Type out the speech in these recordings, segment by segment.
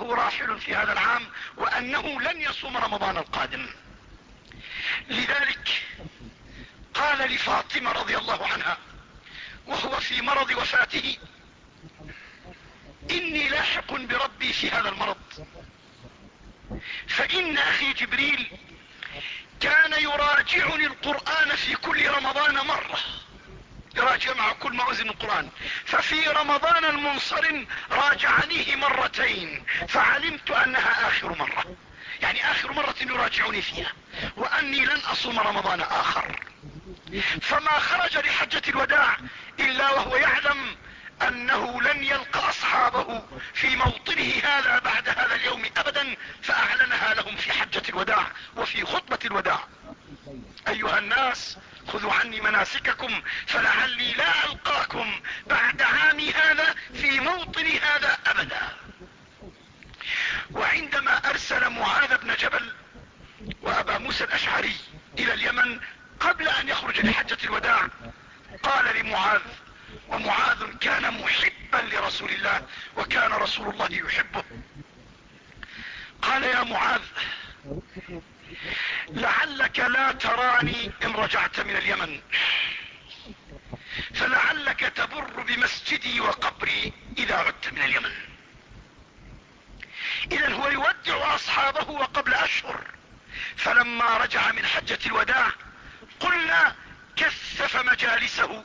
إنه راحل في هذا العام وأنه لن يصوم رمضان القادم. لذلك قال لفاطمة رضي الله عنها وهو في مرض وفاته إني لاحق بربي في هذا المرض. فإن أخي جبريل كان يراجعني القرآن في كل رمضان مرة. يراجع مع كل موازن القرآن. ففي رمضان المنصرم راجعنيه مرتين فعلمت أنها آخر مرة. يعني آخر مرة يراجعني فيها وأني لن أصوم رمضان آخر. فما خرج لحجة الوداع إلا وهو يعلم أنه لن يلقى أصحابه في موطنه هذا بعد هذا اليوم ابدا فأعلنها لهم في حجة الوداع وفي خطبة الوداع. أيها الناس خذوا عني مناسككم فلعلي لا ألقاكم بعد عامي هذا في موطني هذا أبدا. وعندما أرسل معاذ بن جبل وأبا موسى الأشعري إلى اليمن قبل أن يخرج لحجة الوداع قال لمعاذ ومعاذ كان محبا لرسول الله وكان رسول الله يحبه. قال يا معاذ لعلك لا تراني إن رجعت من اليمن. فلعلك تبر بمسجدي وقبري إذا عدت من اليمن. اذا هو يودع أصحابه وقبل أشهر. فلما رجع من حجة الوداع قلنا كثف مجالسه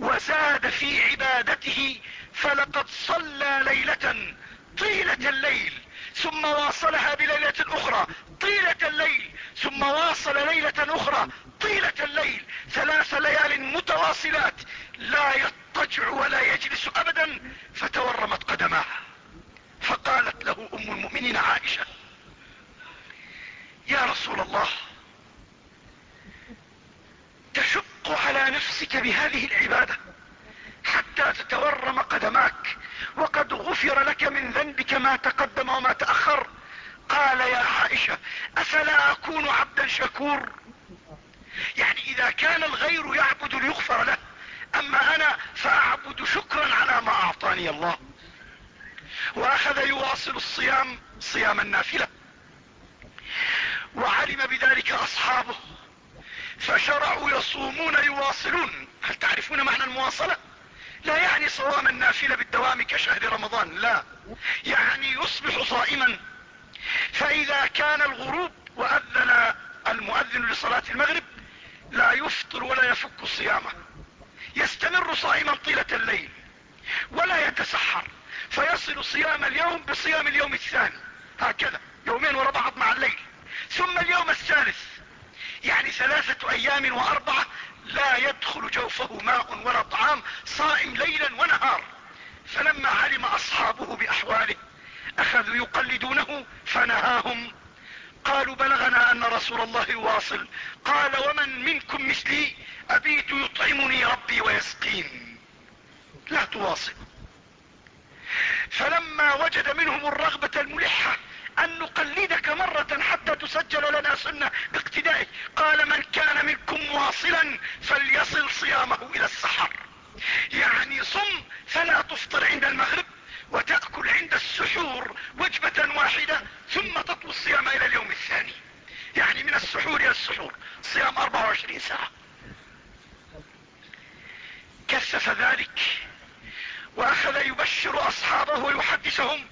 وزاد في عبادته فلقد صلى ليلة طيلة الليل. ثم واصلها بليلة أخرى طيلة الليل. ثم واصل ليلة أخرى طيلة الليل. ثلاث ليال متواصلات. لا يضطجع ولا يجلس ابدا فتورمت قدماه فقالت له أم المؤمنين عائشة يا رسول الله تشق على نفسك بهذه العبادة حتى تتورم قدماك. وقد غفر لك من ذنبك ما تقدم وما تأخر. قال يا عائشة أفلا أكون عبدا شكور؟ يعني إذا كان الغير يعبد ليغفر له أما أنا فأعبد شكرا على ما أعطاني الله. وأخذ يواصل الصيام صيام النافلة. وعلم بذلك أصحابه. فشرعوا يصومون يواصلون. هل تعرفون معنى المواصلة؟ لا يعني صوام النافلة بالدوام كشهر رمضان لا. يعني يصبح صائما. فإذا كان الغروب وأذن المؤذن لصلاة المغرب لا يفطر ولا يفك صيامه يستمر صائما طيلة الليل ولا يتسحر. فيصل صيام اليوم بصيام اليوم الثاني. هكذا يومين ورا بعض مع الليل. ثم اليوم الثالث يعني ثلاثة أيام وأربعة لا يدخل جوفه ماء ولا طعام صائم ليلا ونهار. فلما علم أصحابه بأحواله أخذوا يقلدونه فنهاهم. قالوا بلغنا أن رسول الله يواصل قال ومن منكم مثلي؟ أبيت يطعمني ربي ويسقين. لا تواصل. فلما وجد منهم الرغبة الملحة أن نقلدك مرة حتى تسجل لنا سنة باقتدائك. قال من كان منكم واصلا فليصل صيامه إلى السحر. يعني صم فلا تفطر عند المغرب وتأكل عند السحور وجبة واحدة ثم تطوي الصيام إلى اليوم الثاني. يعني من السحور إلى السحور صيام 24 ساعة. كثف ذلك وأخذ يبشر أصحابه ويحدثهم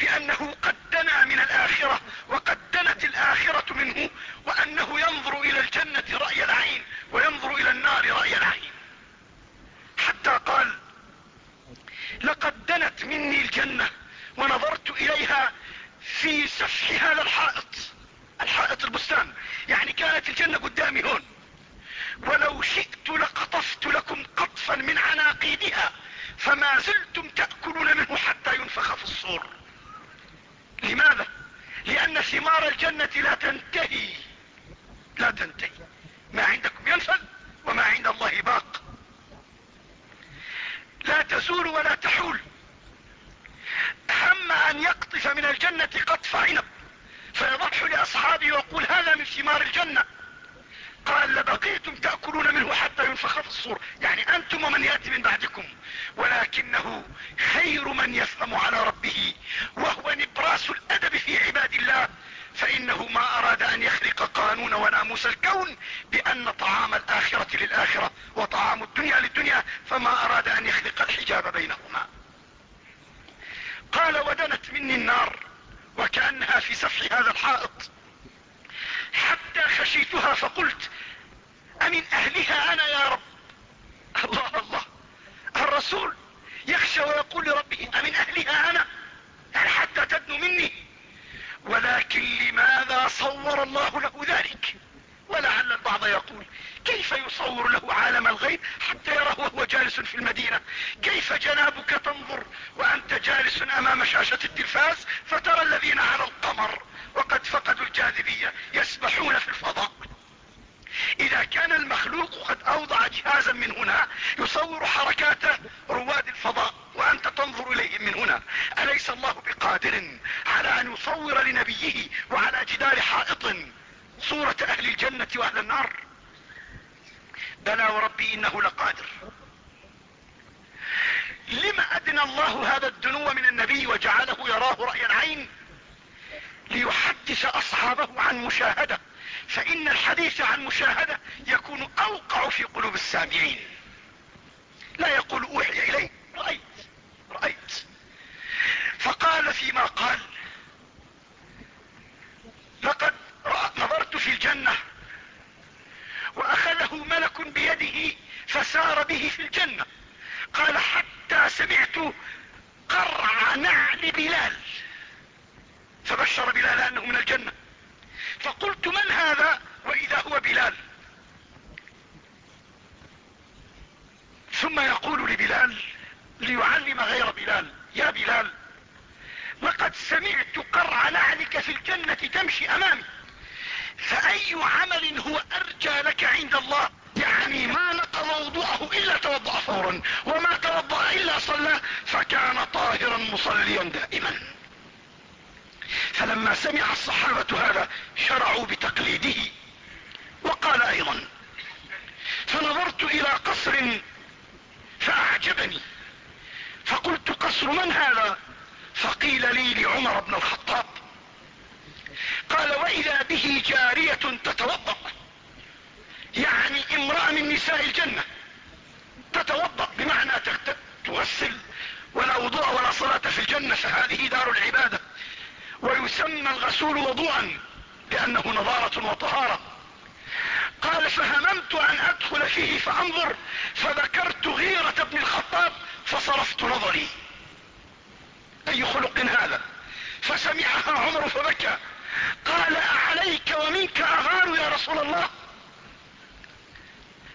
بأنه قد دنا من الآخرة وقد دنت الآخرة منه وأنه ينظر إلى الجنة رأي العين وينظر إلى النار رأي العين. حتى قال لقد دنت مني الجنة ونظرت إليها في سفح هذا الحائط الحائط البستان. يعني كانت الجنة قدامي هون. ولو شئت لقطفت لكم قطفا من عناقيدها فما زلتم تأكلون منه حتى ينفخ في الصور. لماذا؟ لأن ثمار الجنة لا تنتهي. لا تنتهي. ما عندكم ينفذ وما عند الله باق. لا تزول ولا تحول. هم أن يقطف من الجنة قطف عنب. فيضح لأصحابه ويقول هذا من ثمار الجنة. قال لبقيتم تأكلون منه حتى ينفخ في الصور. يعني أنتم ومن يأتي من بعدكم. ولكنه خير من يفهم على ربه وهو نبراس الأدب في عباد الله. فإنه ما أراد أن يخلق قانون وناموس الكون بأن طعام الآخرة للآخرة وطعام الدنيا للدنيا فما أراد أن يخلق الحجاب بينهما. قال ودنت مني النار وكأنها في سفح هذا الحائط. حتى خشيتها فقلت أمن أهلها أنا يا رب؟ الله الله. الرسول يخشى ويقول لربه أمن أهلها أنا؟ يعني حتى تدنو مني. ولكن لماذا صور الله له ذلك؟ ولعل البعض يقول كيف يصور له عالم الغيب حتى يراه وهو جالس في المدينة؟ كيف جنابك تنظر وأنت جالس أمام شاشة التلفاز فترى الذين على القمر؟ وقد فقدوا الجاذبية يسبحون في الفضاء. إذا كان المخلوق قد أوضع جهازا من هنا يصور حركات رواد الفضاء وأنت تنظر اليهم من هنا. أليس الله بقادر على أن يصور لنبيه وعلى جدار حائط صورة أهل الجنة وأهل النار؟ بلى وربي إنه لقادر. لما أدنى الله هذا الدنو من النبي وجعله يراه رأي العين؟ اصحابه عن مشاهدة فإن الحديث عن مشاهدة يكون أوقع في قلوب السامعين. لا يقول أوحي الي رأيت رأيت. فقال فيما قال لقد نظرت في الجنة وأخذه ملك بيده فسار به في الجنة. قال حتى سمعت قرع نعل بلال. فبشر بلال أنه من الجنة. فقلت من هذا وإذا هو بلال؟ ثم يقول لبلال ليعلم غير بلال يا بلال لقد سمعت قرع نعلك في الجنة تمشي أمامي فأي عمل هو أرجى لك عند الله؟ يعني ما نقض وضوءه إلا توضأ فورا وما توضأ إلا صلى فكان طاهرا مصليا دائما. فلما سمع الصحابة هذا شرعوا بتقليده. وقال أيضا فنظرت إلى قصر فأعجبني. فقلت قصر من هذا؟ فقيل لي لعمر بن الخطاب. قال واذا به جارية تتوضأ. يعني امرأة من نساء الجنة. تتوضأ بمعنى تغسل ولا وضوء ولا صلاة في الجنة فهذه دار العبادة. ويسمى الغسول وضوءا لأنه نظارة وطهارة. قال فهممت أن أدخل فيه فأنظر فذكرت غيرة ابن الخطاب فصرفت نظري. أي خلق هذا؟ فسمعها عمر فبكى. قال أعليك ومنك أغار يا رسول الله.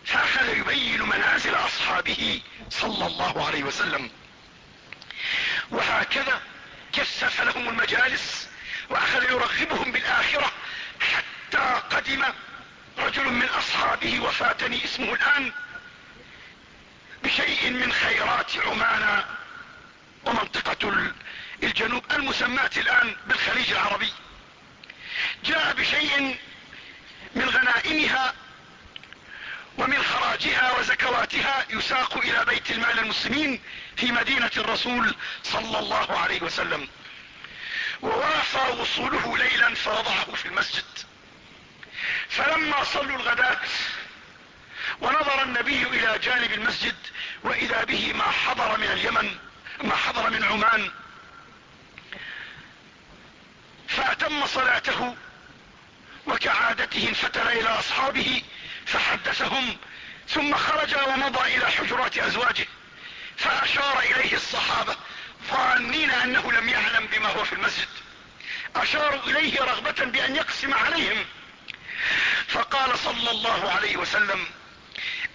فأخذ يبين منازل أصحابه صلى الله عليه وسلم. وهكذا كثف لهم المجالس وأخذ يرغبهم بالآخرة حتى قدم رجل من أصحابه وفاتني اسمه الآن بشيء من خيرات عمان ومنطقة الجنوب المسماة الآن بالخليج العربي. جاء بشيء من غنائمها ومن خراجها وزكواتها يساق إلى بيت المال المسلمين في مدينة الرسول صلى الله عليه وسلم. ووافى وصوله ليلا فوضعه في المسجد. فلما صلوا الغداة ونظر النبي إلى جانب المسجد وإذا به ما حضر من اليمن ما حضر من عمان. فأتم صلاته وكعادته انفتل إلى أصحابه فحدثهم ثم خرج ومضى إلى حجرات أزواجه فأشار إليه الصحابة ظانين أنه لم يعلم بما هو في المسجد. أشاروا إليه رغبة بأن يقسم عليهم. فقال صلى الله عليه وسلم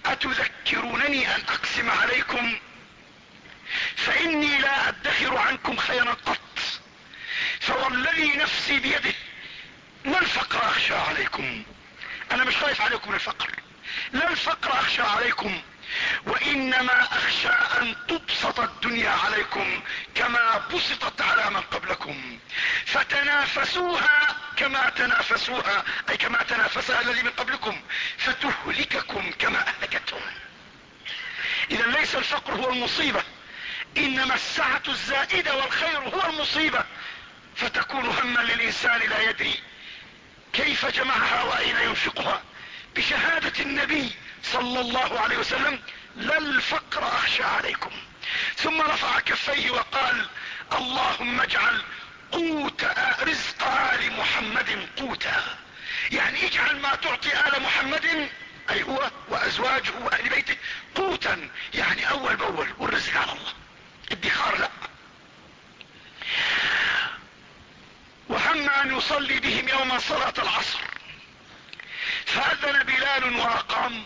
أتذكرونني أن أقسم عليكم؟ فإني لا أدخر عنكم خيرا قط فوالذي نفسي بيده ما الفقر أخشى عليكم؟ أنا مش خايف عليكم من الفقر. لا الفقر أخشى عليكم وإنما أخشى أن تبسط الدنيا عليكم كما بسطت على من قبلكم. فتنافسوها كما تنافسوها أي كما تنافسها الذي من قبلكم فتهلككم كما أهلكتهم. اذا ليس الفقر هو المصيبة إنما السعة الزائدة والخير هو المصيبة. فتكون هما للإنسان لا يدري. كيف جمعها وأين ينفقها؟ بشهادة النبي صلى الله عليه وسلم لا الفقر أخشى عليكم. ثم رفع كفيه وقال اللهم اجعل قوت رزق آل محمد قوتا. يعني اجعل ما تعطي آل محمد أي هو وأزواجه وأهل بيته قوتا. يعني أول بأول والرزق على الله. ادخار لا. صلاة العصر. فأذن بلال وأقام.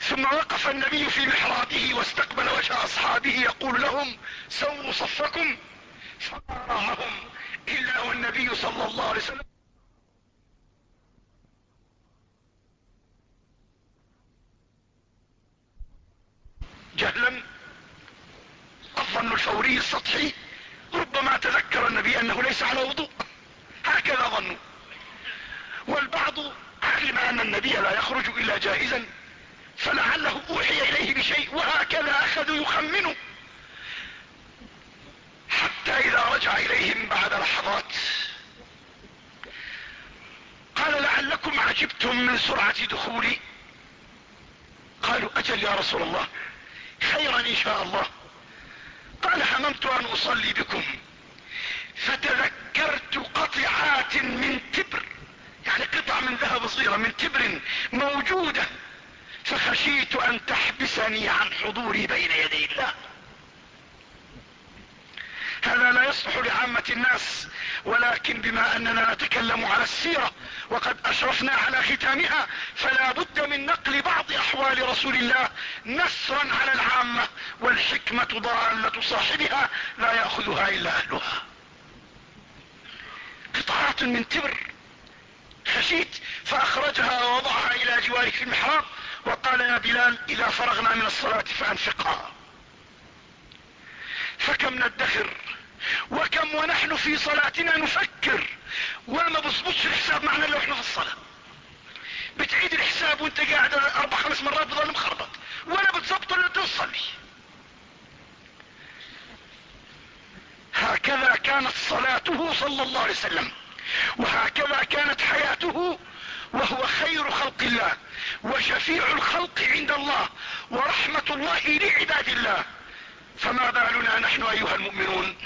ثم وقف النبي في محرابه واستقبل وجه أصحابه يقول لهم سووا صفكم. فما راهم إلا والنبي صلى الله عليه وسلم. جهلا. الظن الفوري السطحي. ربما تذكر النبي أنه ليس على وضوء. هكذا ظنوا. والبعض علم أن النبي لا يخرج إلا جائزا فلعله أوحي إليه بشيء وهكذا اخذوا يخمنوا حتى إذا رجع إليهم بعد لحظات قال لعلكم عجبتم من سرعة دخولي؟ قالوا أجل يا رسول الله خيرا إن شاء الله. قال هممت أن أصلي بكم. فتذكرت قطعات من تبر يعني قطع من ذهب صغيرة من تبر موجودة فخشيت أن تحبسني عن حضوري بين يدي الله. هذا لا يصلح لعامة الناس ولكن بما أننا نتكلم على السيرة وقد أشرفنا على ختامها فلا بد من نقل بعض أحوال رسول الله نسرا على العامة والحكمة ضالة صاحبها لا يأخذها إلا أهلها. قطعات من تبر خشيت فأخرجها ووضعها إلى جواره في المحراب وقال يا بلال إذا فرغنا من الصلاة فأنفقها. فكم ندخر وكم ونحن في صلاتنا نفكر. وما بظبطش الحساب معنا إلا إحنا في الصلاة. بتعيد الحساب وإنت قاعد أربع خمس مرات بظل مخربط. ولا بتظبط الا تصلي هكذا كانت صلاته صلى الله عليه وسلم. وهكذا كانت حياته. وهو خير خلق الله. وشفيع الخلق عند الله. ورحمة الله لعباد الله. فما بالنا نحن أيها المؤمنون؟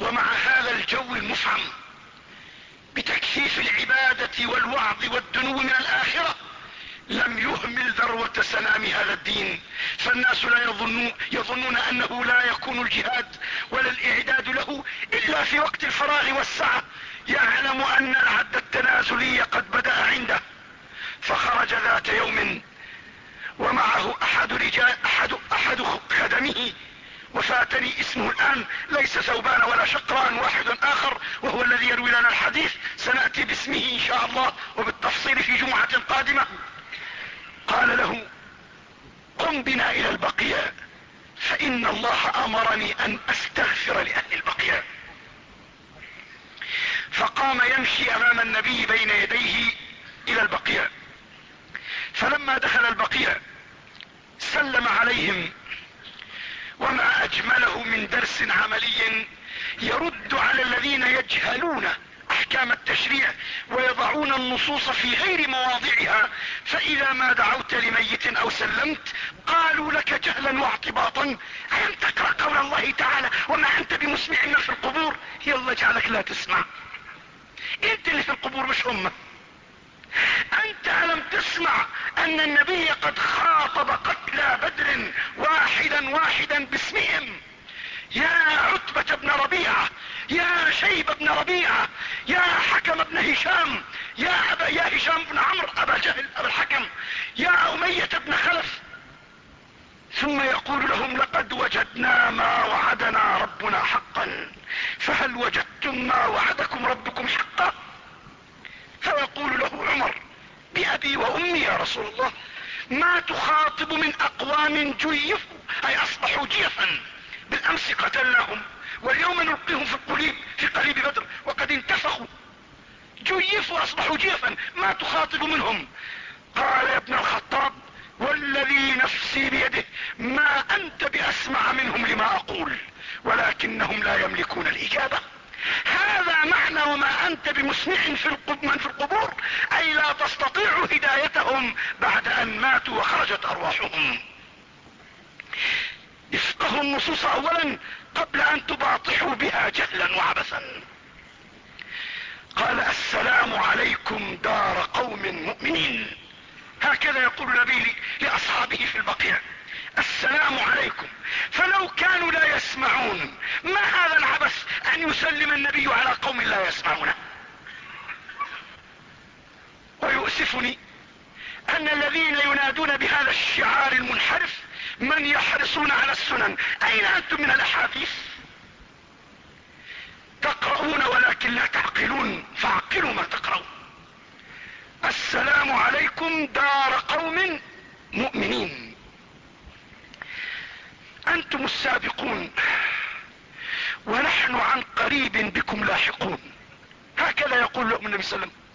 ومع هذا الجو المفعم بتكثيف العبادة والوعظ والدنو من الآخرة لم يهمل ذروة سنام هذا الدين. فالناس لا يظنون, يظنون أنه لا يكون الجهاد ولا الإعداد له إلا في وقت الفراغ والسعة يعلم أن العد التنازلي قد بدأ عنده. فخرج ذات يوم ومعه أحد رجال احد, أحد خدمه وفاتني اسمه الآن. ليس ثوبان ولا شقران واحد آخر وهو الذي يروي لنا الحديث. سنأتي باسمه إن شاء الله وبالتفصيل في جمعة قادمة. قال له قم بنا إلى البقيع فإن الله أمرني أن أستغفر لأهل البقيع. فقام يمشي أمام النبي بين يديه إلى البقيع. فلما دخل البقيع سلم عليهم وما أجمله من درس عملي يرد على الذين يجهلون أحكام التشريع ويضعون النصوص في غير مواضعها فإذا ما دعوت لميت أو سلمت قالوا لك جهلا واعتباطا ألم تقرأ قول الله تعالى وما أنت بمسمع من في القبور؟ يلا اجعلك لا تسمع. أنت اللي في القبور مش هم أنت الم تسمع أن النبي قد خاطب قتلى بدر واحدا واحدا باسمهم. يا عتبة بن ربيعة يا شيب بن ربيعة يا حكم بن هشام يا أبا يا هشام بن عمرو أبا جهل أبا الحكم يا أمية بن خلف. ثم يقول لهم لقد وجدنا ما وعدنا ربنا حقا فهل وجدتم ما وعدكم ربكم حقا؟ فيقول له عمر بأبي وأمي يا رسول الله ما تخاطب من أقوام جيفوا أي أصبحوا جيفا. بالأمس قتلناهم واليوم نلقيهم في القليب في قليب بدر وقد انتفخوا. جيفوا أصبحوا جيفا. ما تخاطب منهم؟ قال يا ابن الخطاب والذي نفسي بيده ما أنت بأسمع منهم لما أقول ولكنهم لا يملكون الإجابة. هذا معنى وما أنت بمسمع في من في القبور أي لا تستطيع هدايتهم بعد أن ماتوا وخرجت أرواحهم. افقهوا النصوص اولا قبل أن تباطحوا بها جهلا وعبثا. قال السلام عليكم دار قوم مؤمنين. هكذا يقول النبي لأصحابه في البقيع. السلام عليكم. فلو كانوا لا يسمعون ما هذا العبث أن يسلم النبي على قوم لا يسمعونه؟ يعرفني أن الذين ينادون بهذا الشعار المنحرف من يحرصون على السنن. أين أنتم من الأحاديث؟ تقرؤون ولكن لا تعقلون. فعقلوا ما تقرؤون. السلام عليكم دار قوم مؤمنين. أنتم السابقون ونحن عن قريب بكم لاحقون. هكذا يقول لهم النبي صلى الله عليه وسلم.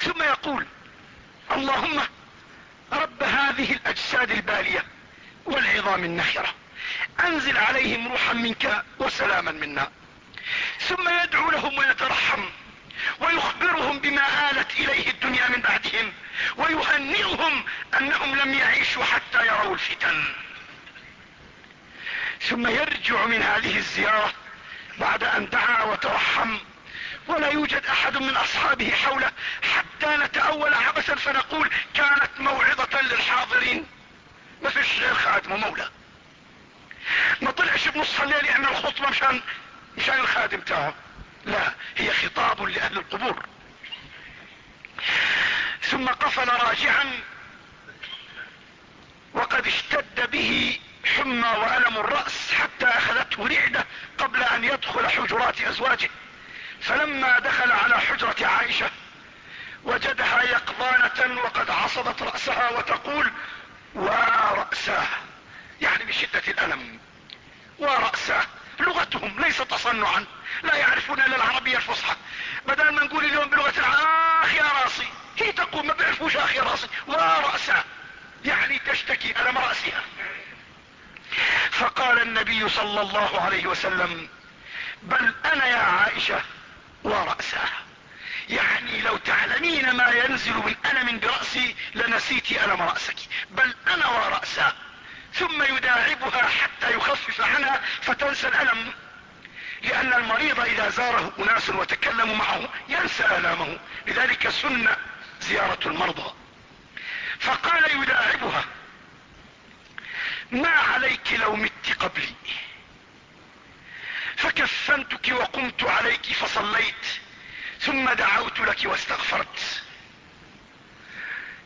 ثم يقول اللهم رب هذه الأجساد البالية والعظام النخرة أنزل عليهم روحا منك وسلاما منا ثم يدعو لهم ويترحم ويخبرهم بما آلت إليه الدنيا من بعدهم ويهنئهم أنهم لم يعيشوا حتى يروا الفتن. ثم يرجع من هذه الزيارة بعد أن دعا وترحم ولا يوجد أحد من أصحابه حوله حتى نتأول عبثا فنقول كانت موعظة للحاضرين. ما فيش غير خادم ومولى. ما طلعش بنص الليل يعمل خطبة مشان مشان الخادم تاعه. لا هي خطاب لأهل القبور. ثم قفل راجعا وقد اشتد به حمى وألم الرأس حتى أخذته رعدة قبل أن يدخل حجرات أزواجه. فلما دخل على حجرة عائشة وجدها يقظانة وقد عصبت رأسها وتقول ورأساه يعني بشدة الألم. ورأساه لغتهم ليس تصنعا لا يعرفون إلا العربية الفصحى. بدل ما نقول اليوم بلغة اخ يا راسي هي تقول ما بيعرفوش اخ يا راسي. ورأساه يعني تشتكي ألم رأسها. فقال النبي صلى الله عليه وسلم بل أنا يا عائشة ورأساه يعني لو تعلمين ما ينزل من الم برأسي لنسيت ألم رأسك بل أنا ورأساه ثم يداعبها حتى يخفف عنها فتنسى الألم. لأن المريض إذا زاره أناس وتكلموا معه ينسى ألامه. لذلك سنة زيارة المرضى. فقال يداعبها ما عليك لو مت قبلي؟ فكفنتك وقمت عليك فصليت ثم دعوت لك واستغفرت.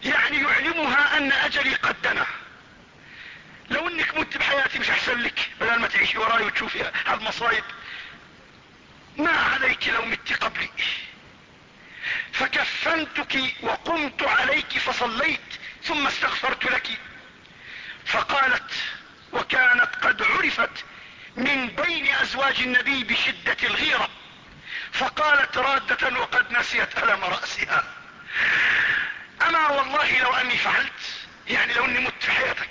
يعني يعلمها أن أجلي قد دنا. لو إنك مت بحياتي مش أحسن لك بدل ما تعيشي وراي وتشوفي هالمصايب. ما عليك لو مت قبلي. فكفنتك وقمت عليك فصليت ثم استغفرت لك. فقالت وكانت قد عرفت من بين أزواج النبي بشدة الغيرة. فقالت رادة وقد نسيت ألم رأسها. أما والله لو أني فعلت يعني لو أني مت في حياتك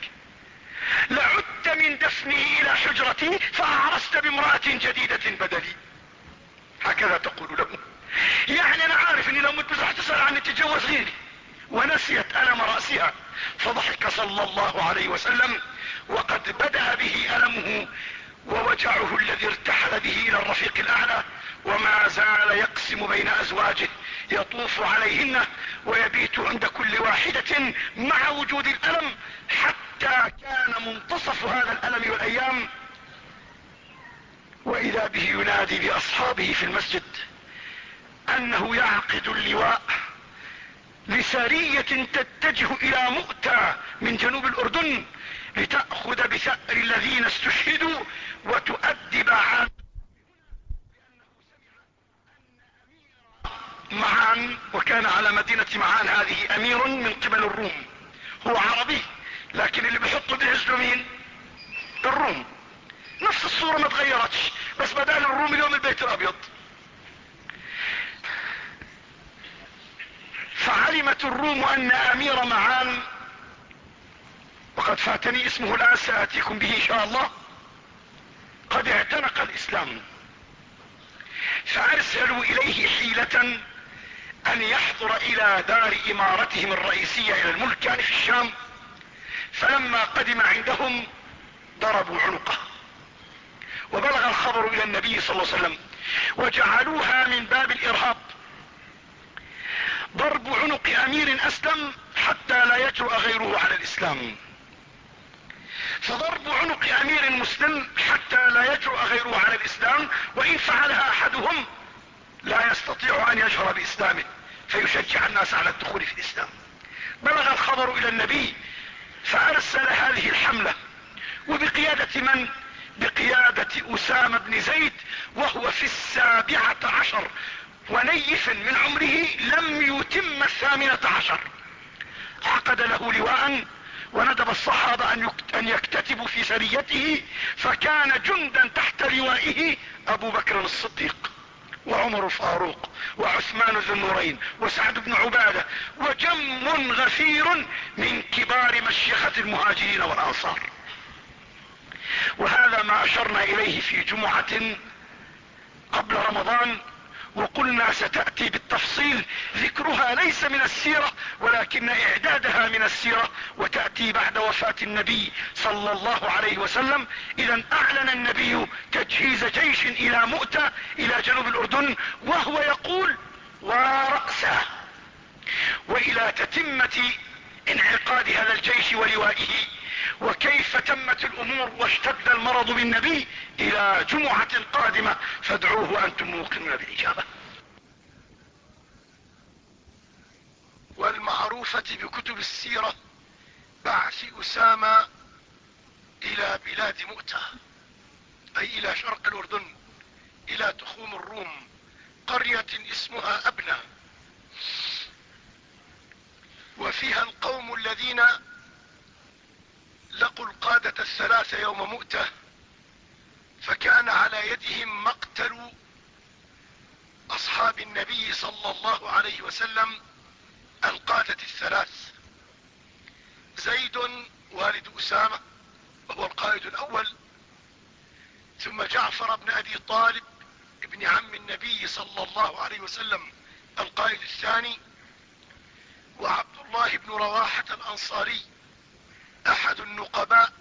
لعدت من دفنه إلى حجرتي فأعرست بامرأة جديدة بدلي. هكذا تقول له. يعني أنا عارف أني لو مت بس تسأل عني تتجوز غيري. ونسيت ألم رأسها. فضحك صلى الله عليه وسلم وقد بدأ به ألمه ووجعه الذي ارتحل به إلى الرفيق الأعلى وما زال يقسم بين أزواجه يطوف عليهن ويبيت عند كل واحدة مع وجود الألم حتى كان منتصف هذا الألم والأيام. وإذا به ينادي لأصحابه في المسجد أنه يعقد اللواء لسرية تتجه إلى مؤتى من جنوب الأردن لتأخذ بثأر الذين استشهدوا وتؤدب عن معان وكان على مدينة معان هذه أمير من قبل الروم. هو عربي لكن اللي بيحطوا بعزله مين الروم. نفس الصورة ما تغيرتش بس بدل الروم اليوم البيت الأبيض. فعلمت الروم أن أمير معان وقد فاتني اسمه الآن ساتيكم به إن شاء الله. قد اعتنق الإسلام. فأرسلوا إليه حيلة أن يحضر إلى دار إمارتهم الرئيسية إلى الملك يعني في الشام. فلما قدم عندهم ضربوا عنقه. وبلغ الخبر إلى النبي صلى الله عليه وسلم. وجعلوها من باب الإرهاب. ضرب عنق أمير أسلم حتى لا يجرؤ غيره على الإسلام. فضرب عنق أمير مسلم حتى لا يجرؤ غيره على الإسلام وإن فعلها أحدهم لا يستطيع أن يجهر بإسلامه فيشجع الناس على الدخول في الإسلام. بلغ الخبر إلى النبي فأرسل هذه الحملة وبقيادة من؟ بقيادة أسامة بن زيد وهو في السابعة عشر ونيف من عمره لم يتم الثامنة عشر. عقد له لواء وندب الصحابة أن يكتتبوا في سريته فكان جندا تحت لوائه أبو بكر الصديق وعمر الفاروق وعثمان ذو النورين وسعد بن عبادة وجم غفير من كبار مشيخة المهاجرين والأنصار. وهذا ما أشرنا إليه في جمعة قبل رمضان وقلنا ستأتي بالتفصيل ذكرها ليس من السيرة ولكن إعدادها من السيرة وتأتي بعد وفاة النبي صلى الله عليه وسلم. إذا أعلن النبي تجهيز جيش إلى مؤتة إلى جنوب الأردن وهو يقول ورأسه وإلى تتمة انعقاد هذا الجيش ولوائه. وكيف تمت الأمور واشتد المرض بالنبي إلى جمعة قادمة؟ فادعوه وأنتم موقنون بالإجابة. والمعروفة بكتب السيرة بعث أسامة إلى بلاد مؤتة أي إلى شرق الأردن إلى تخوم الروم قرية اسمها أبنى. وفيها القوم الذين لقوا القادة الثلاثة يوم مؤتة فكان على يدهم مقتل أصحاب النبي صلى الله عليه وسلم القادة الثلاث. زيد والد أسامة وهو القائد الأول ثم جعفر بن أبي طالب ابن عم النبي صلى الله عليه وسلم القائد الثاني وعبد الله بن رواحة الأنصاري أحد النقباء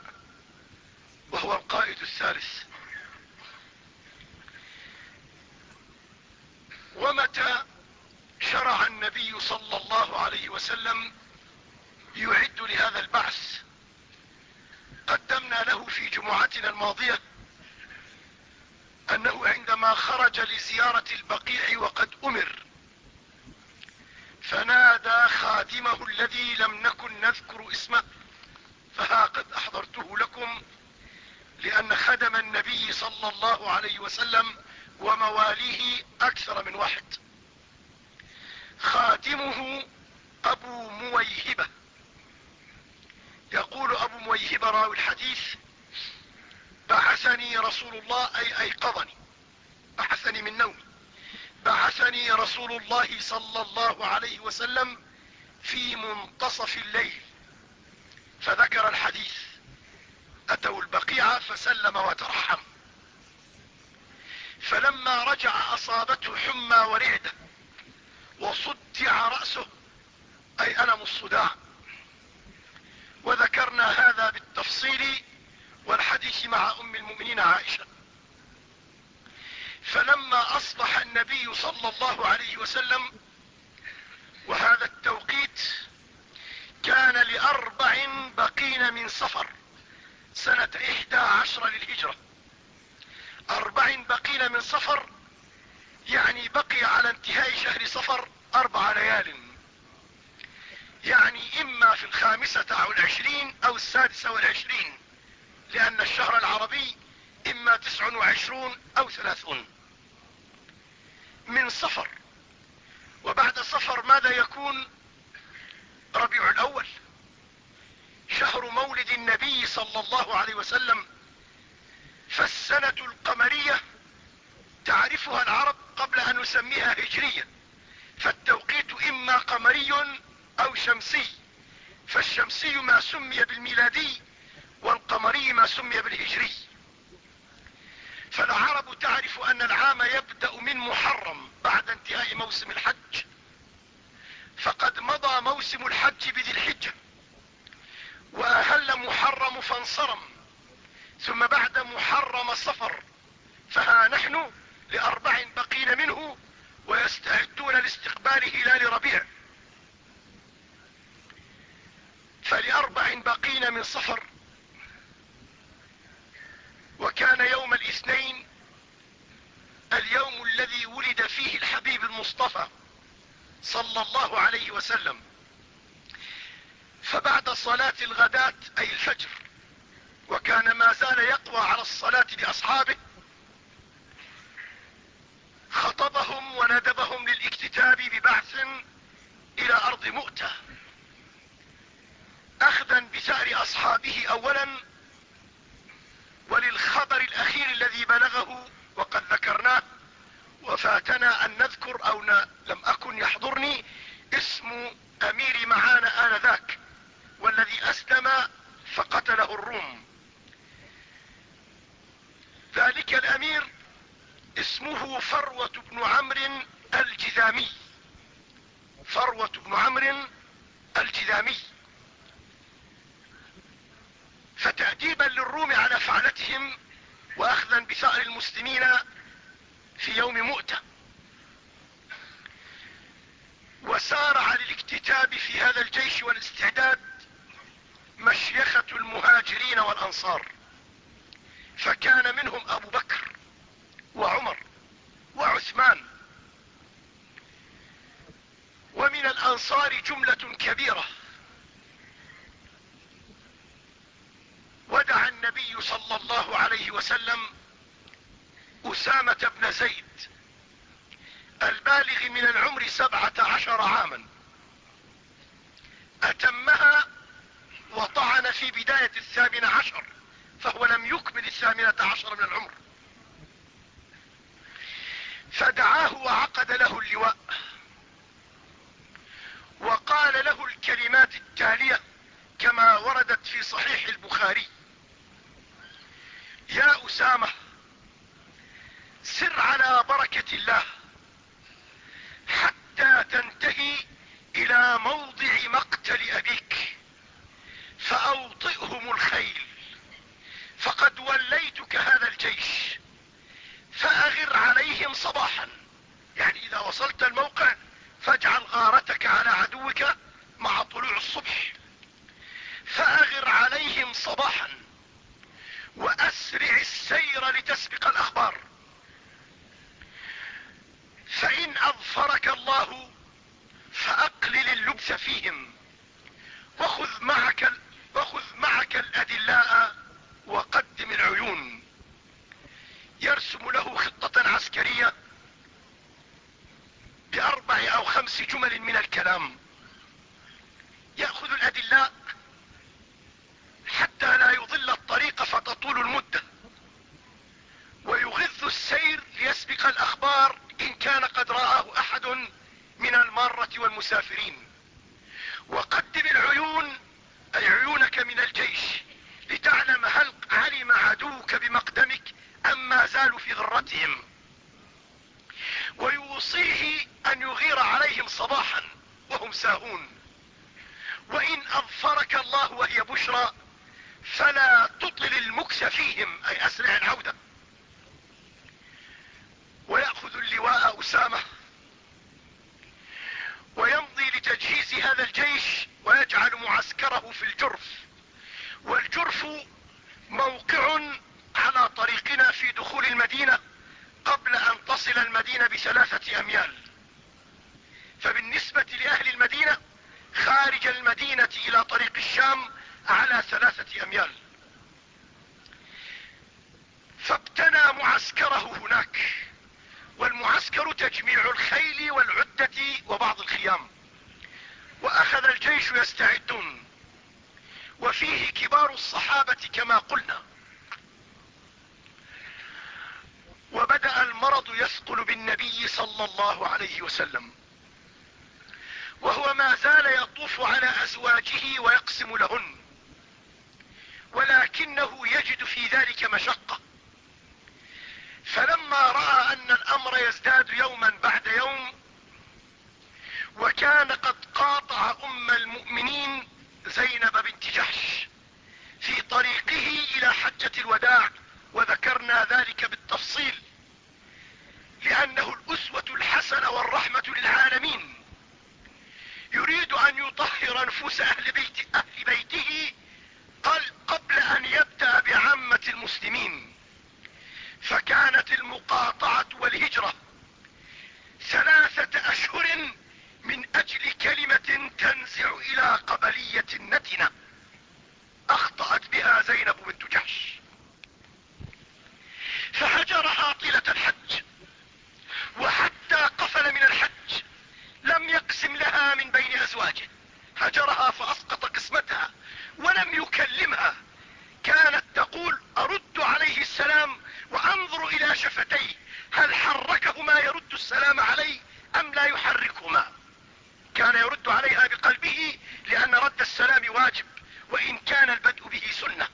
وهو القائد الثالث. ومتى شرع النبي صلى الله عليه وسلم يعد لهذا البعث؟ قدمنا له في جمعتنا الماضية أنه عندما خرج لزيارة البقيع وقد أمر فنادى خادمه الذي لم نكن نذكر اسمه. فها قد أحضرته لكم لأن خدم النبي صلى الله عليه وسلم ومواليه أكثر من واحد. خادمه أبو مويهبة. يقول أبو مويهبة راوي الحديث بعثني رسول الله أي أيقظني. بعثني من نومي. بعثني رسول الله صلى الله عليه وسلم في منتصف الليل. فذكر الحديث. أتوا البقيع فسلم وترحم. فلما رجع أصابته حمى ورعدة وصدع رأسه أي ألم الصداع. وذكرنا هذا بالتفصيل والحديث مع أم المؤمنين عائشة. فلما أصبح النبي صلى الله عليه وسلم وهذا التوقيت كان لأربع بقين من صفر. سنة إحدى عشر للهجرة. أربع بقين من صفر يعني بقي على انتهاء شهر صفر أربع ليال. يعني إما في الخامسة أو العشرين أو السادسة والعشرين لأن الشهر العربي إما تسع وعشرون أو ثلاثون. من صفر. وبعد صفر ماذا يكون؟ ربيع الأول. شهر مولد النبي صلى الله عليه وسلم فالسنة القمرية تعرفها العرب قبل أن نسميها هجرية فالتوقيت إما قمري أو شمسي فالشمسي ما سمي بالميلادي والقمري ما سمي بالهجري. فالعرب تعرف أن العام يبدأ من محرم بعد انتهاء موسم الحج فقد مضى موسم الحج بذي الحجة. وأهل محرم فانصرم ثم بعد محرم صفر فها نحن لأربع بقين منه ويستعدون لاستقبال هلال ربيع فلأربع بقين من صفر وكان يوم الاثنين اليوم الذي ولد فيه الحبيب المصطفى صلى الله عليه وسلم. فبعد صلاة الغداة أي الفجر وكان ما زال يقوى على الصلاة باصحابه خطبهم وندبهم للاكتتاب ببعث إلى أرض مؤتة. اخذا بثأر أصحابه اولا وللخبر الأخير الذي بلغه وقد ذكرناه وفاتنا أن نذكر أو لم أكن يحضرني اسم أمير معانا آنذاك. والذي أسلم فقتله الروم. ذلك الأمير اسمه فروة بن عمرو الجذامي. فروة بن عمرو الجذامي. فتأديبا للروم على فعلتهم وأخذا بثأر المسلمين في يوم مؤتة. وسارع للاكتتاب في هذا الجيش والاستعداد مشيخة المهاجرين والأنصار. فكان منهم أبو بكر وعمر وعثمان. ومن الأنصار جملة كبيرة. ودع النبي صلى الله عليه وسلم أسامة بن زيد البالغ من العمر سبعة عشر عاما. أتمها وطعن في بداية الثامن عشر فهو لم يكمل الثامنة عشر من العمر. فدعاه وعقد له اللواء وقال له الكلمات التالية كما وردت في صحيح البخاري. يا أسامة سر على بركة الله حتى تنتهي إلى موضع مقتل أبيك. فأوطئهم الخيل. فقد وليتك هذا الجيش. فأغر عليهم صباحا. يعني إذا وصلت الموقع فاجعل غارتك على عدوك مع طلوع الصبح. فأغر عليهم صباحا. وأسرع السير لتسبق الأخبار. فإن أظفرك الله فأقلل اللبس فيهم. وخذ معك, وخذ معك الأدلاء وقدم العيون. يرسم له خطة عسكرية بأربع أو خمس جمل من الكلام. يأخذ الأدلاء حتى لا يضل الطريق فتطول المدة. ويغذ السير ليسبق الأخبار إن كان قد رآه أحد من المارة والمسافرين. وقدم العيون عيونك من الجيش لتعلم هل علم عدوك بمقدمك أم ما زالوا في غرتهم. ويوصيه أن يغير عليهم صباحا وهم ساهون. وإن أظفرك الله وهي بشرى فلا تطل المكس فيهم أي اسرع العودة. ويأخذ اللواء أسامة. ويمضي لتجهيز هذا الجيش ويجعل معسكره في الجرف. والجرف موقع على طريقنا في دخول المدينة قبل أن تصل المدينة بثلاثة أميال. فبالنسبة لأهل المدينة خارج المدينة إلى طريق الشام على ثلاثة أميال. فابتنى معسكره هناك والمعسكر تجميع الخيل والعدة وبعض الخيام. وأخذ الجيش يستعدون. وفيه كبار الصحابة كما قلنا. وبدأ المرض يثقل بالنبي صلى الله عليه وسلم. وهو ما زال يطوف على أزواجه ويقسم لهن. ولكنه يجد في ذلك مشقة. فلما رأى أن الأمر يزداد يوما بعد يوم وكان قد قاطع أم المؤمنين زينب بنت جحش في طريقه إلى حجة الوداع وذكرنا ذلك بالتفصيل لأنه الأسوة الحسنة والرحمة للعالمين. يريد أن يطهر نفوس أهل, بيت أهل بيته قبل أن يبدأ بعامة المسلمين. فكانت المقاطعة والهجرة ثلاثة أشهر من أجل كلمة تنزع إلى قبلية نتنة أخطأت بها زينب بنت جحش. فهجرها طيلة الحج. وحتى قفل من الحج. لم يقسم لها من بين أزواجه. هجرها فأسقط قسمتها ولم يكلمها. كانت تقول أرد عليه السلام وأنظر إلى شفتيه. هل حركهما يرد السلام علي أم لا يحركهما؟ كان يرد عليها بقلبه لأن رد السلام واجب وإن كان البدء به سنة.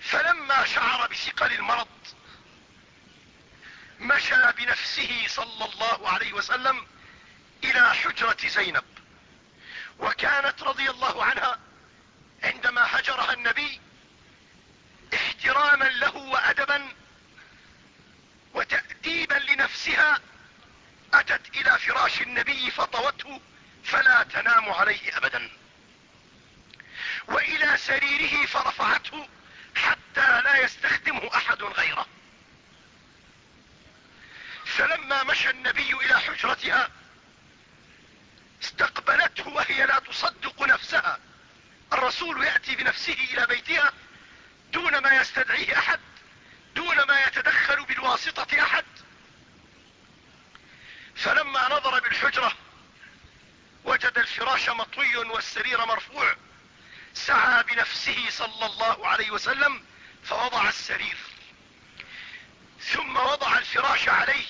فلما شعر بثقل المرض مشى بنفسه صلى الله عليه وسلم إلى حجرة زينب. وكانت رضي الله عنها عندما هجرها النبي احتراما له وأدبا وتأديبا لنفسها أتت إلى فراش النبي فطوته فلا تنام عليه ابدا. وإلى سريره فرفعته حتى لا يستخدمه أحد غيره. فلما مشى النبي إلى حجرتها استقبلته وهي لا تصدق نفسها. الرسول يأتي بنفسه إلى بيتها دون ما يستدعيه أحد دون ما يتدخل بالواسطة أحد فلما نظر بالحجرة وجد الفراش مطوي والسرير مرفوع. سعى بنفسه صلى الله عليه وسلم فوضع السرير. ثم وضع الفراش عليه.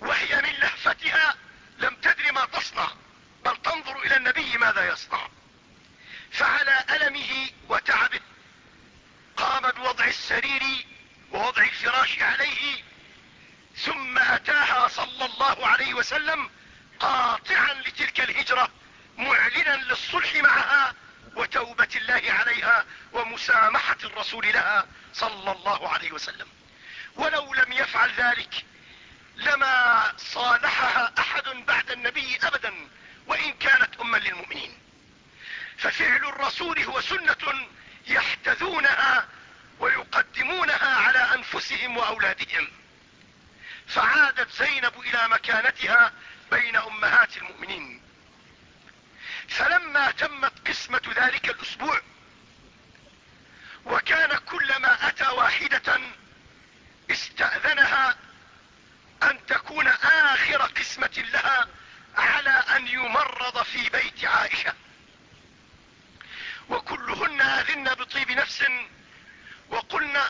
وهي من لهفتها لم تدر ما تصنع بل تنظر إلى النبي ماذا يصنع. فعلى ألمه وتعبه قام بوضع السرير ووضع الفراش عليه ثم أتاها صلى الله عليه وسلم قاطعا لتلك الهجرة معلنا للصلح معها وتوبة الله عليها ومسامحة الرسول لها صلى الله عليه وسلم. ولو لم يفعل ذلك لما صالحها أحد بعد النبي ابدا وإن كانت اما للمؤمنين. ففعل الرسول هو سنة يحتذونها ويقدمونها على أنفسهم وأولادهم. فعادت زينب إلى مكانتها بين أمهات المؤمنين. فلما تمت قسمة ذلك الأسبوع وكان كلما أتى واحدة استأذنها أن تكون آخر قسمة لها على أن يمرض في بيت عائشة. وكلهن آذن بطيب نفس وقلن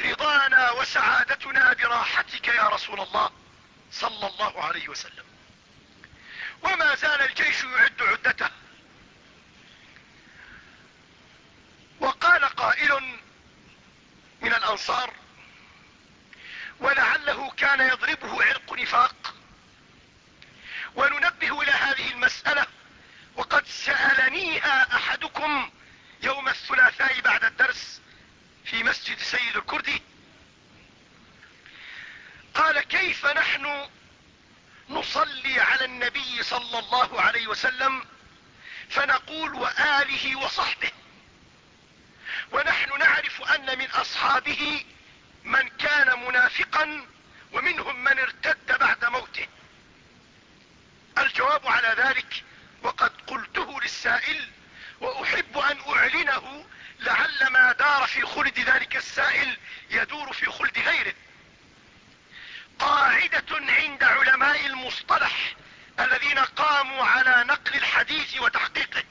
رضانا وسعادتنا براحتك يا رسول الله صلى الله عليه وسلم. وما زال الجيش يعد عدته. وقال قائل من الأنصار ولعله كان يضربه عرق نفاق. وننبه إلى هذه المسألة وقد سألنيها أحدكم يوم الثلاثاء بعد الدرس في مسجد سيد الكردي. قال كيف نحن نصلي على النبي صلى الله عليه وسلم فنقول وآله وصحبه. ونحن نعرف أن من أصحابه من كان منافقا ومنهم من ارتد بعد موته. الجواب على ذلك وقد قلته للسائل وأحب أن أعلنه لعل ما دار في خلد ذلك السائل يدور في خلد غيره. قاعدة عند علماء المصطلح الذين قاموا على نقل الحديث وتحقيقه.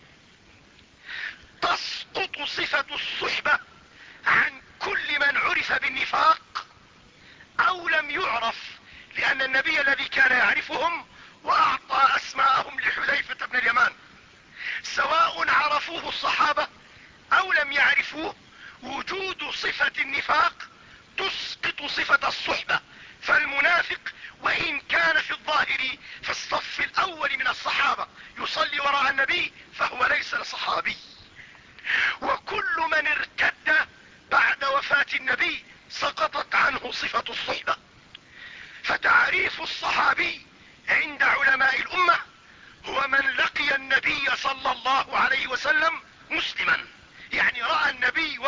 تسقط صفة الصحبة عن كل من عرف بالنفاق أو لم يعرف لأن النبي الذي كان يعرفهم وأعطى أسماءهم لحذيفة بن اليمان. سواء عرفوه الصحابة أو لم يعرفوه وجود صفة النفاق تسقط صفة الصحبة. فالمنافق وإن كان في الظاهر في الصف الأول من الصحابة يصلي وراء النبي فهو ليس صحابي. وكل من ارتد بعد وفاة النبي سقطت عنه صفة الصحبة. فتعريف الصحابي عند علماء الأمة هو من لقي النبي صلى الله عليه وسلم مسلما. يعني رأى النبي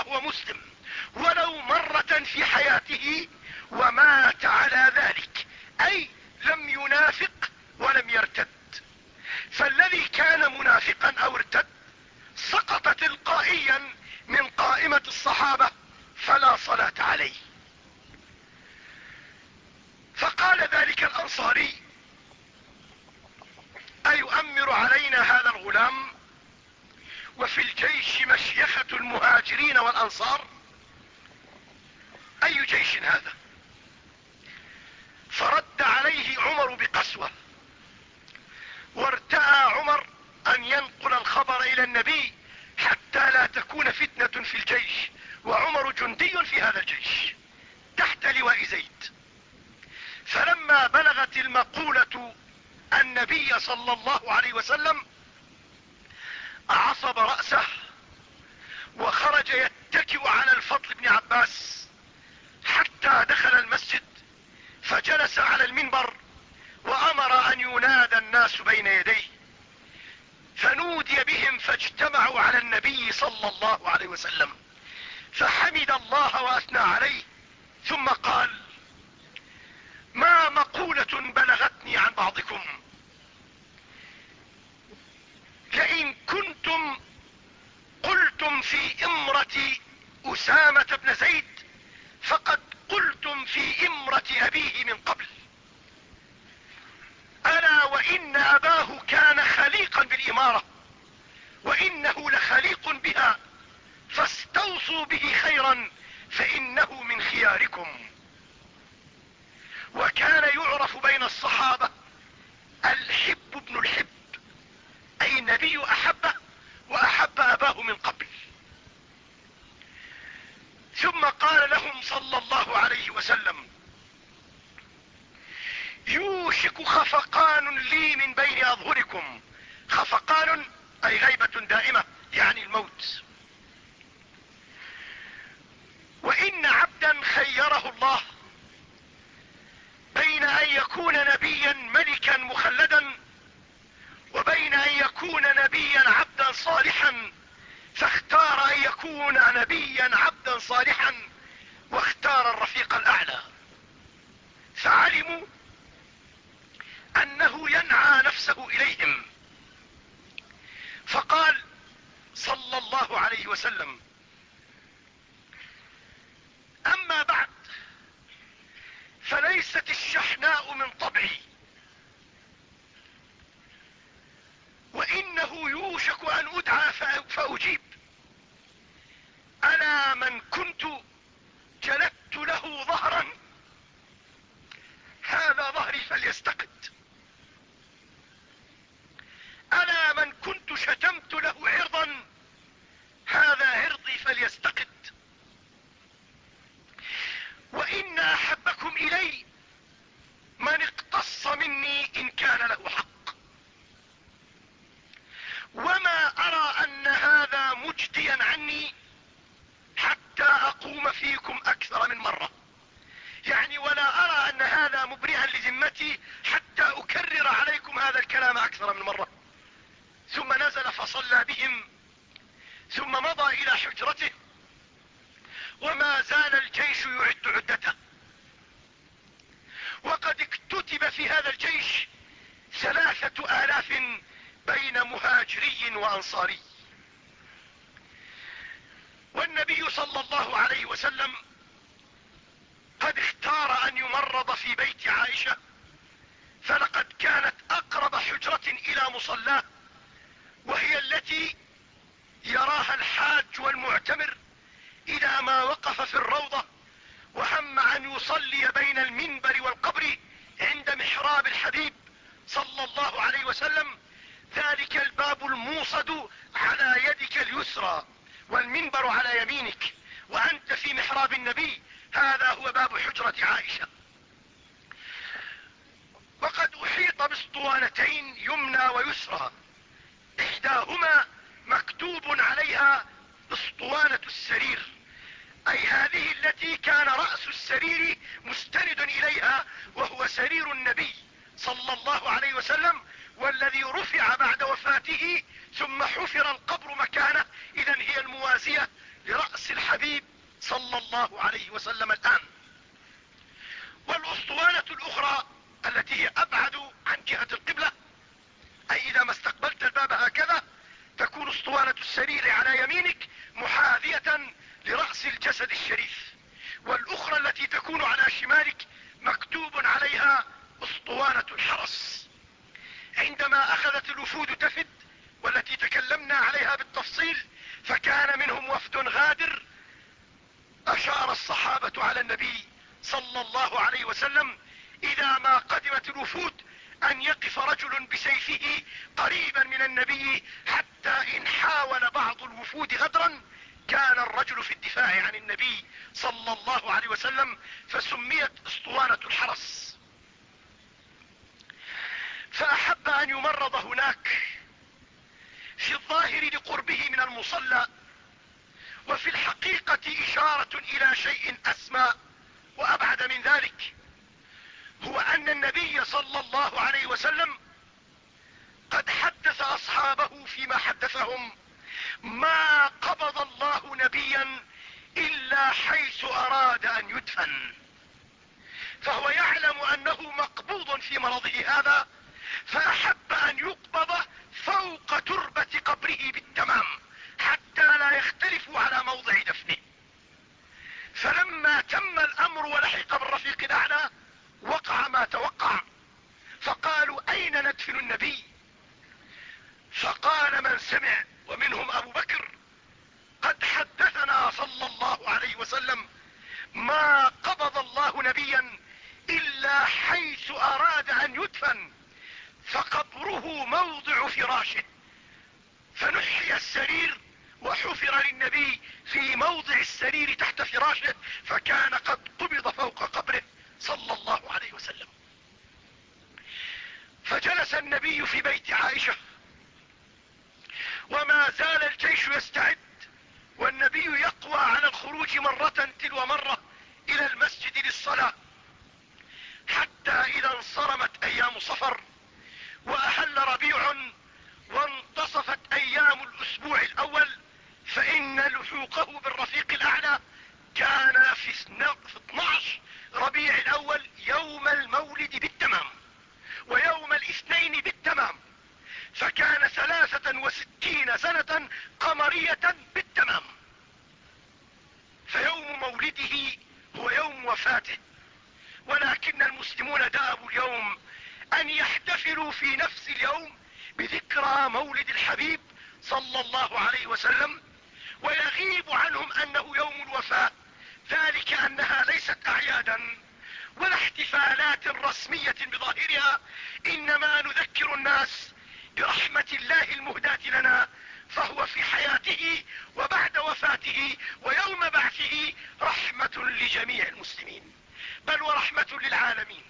المصلى وفي الحقيقة إشارة إلى شيء أسمى وأبعد من ذلك هو أن النبي صلى الله عليه وسلم قد حدث أصحابه فيما حدثهم ما قبض الله نبيا إلا حيث أراد أن يدفن. فهو يعلم أنه مقبوض في مرضه هذا فأحب أن يقبض فوق تربة قبره بالتمام. حتى لا يختلفوا على موضع دفنه. فلما تم الأمر ولحق بالرفيق الأعلى وقع ما توقع. فقالوا أين ندفن النبي؟ فقال من سمع ومنهم أبو بكر قد حدثنا صلى الله عليه وسلم ما قبض الله نبيا إلا حيث أراد أن يدفن فقبره موضع فراشه. فنحي السرير وحفر للنبي في موضع السرير تحت فراشه فكان قد قبض فوق قبره صلى الله عليه وسلم. فجلس النبي في بيت عائشة. وما زال الجيش يستعد والنبي يقوى على الخروج مرة تلو مرة إلى المسجد للصلاة حتى إذا انصرمت أيام صفر واهل ربيع وانتصفت أيام الأسبوع الأول فإن لحوقه بالرفيق الأعلى كان في 12 ربيع الأول يوم المولد بالتمام ويوم الاثنين بالتمام فكان ثلاثة وستين سنة قمرية بالتمام فيوم مولده هو يوم وفاته ولكن المسلمون دابوا اليوم أن يحتفلوا في نفس اليوم بذكرى مولد الحبيب صلى الله عليه وسلم ويغيب عنهم أنه يوم الوفاة ذلك أنها ليست أعيادا ولا احتفالات رسمية بظاهرها إنما نذكر الناس برحمة الله المهداة لنا فهو في حياته وبعد وفاته ويوم بعثه رحمة لجميع المسلمين. بل ورحمة للعالمين.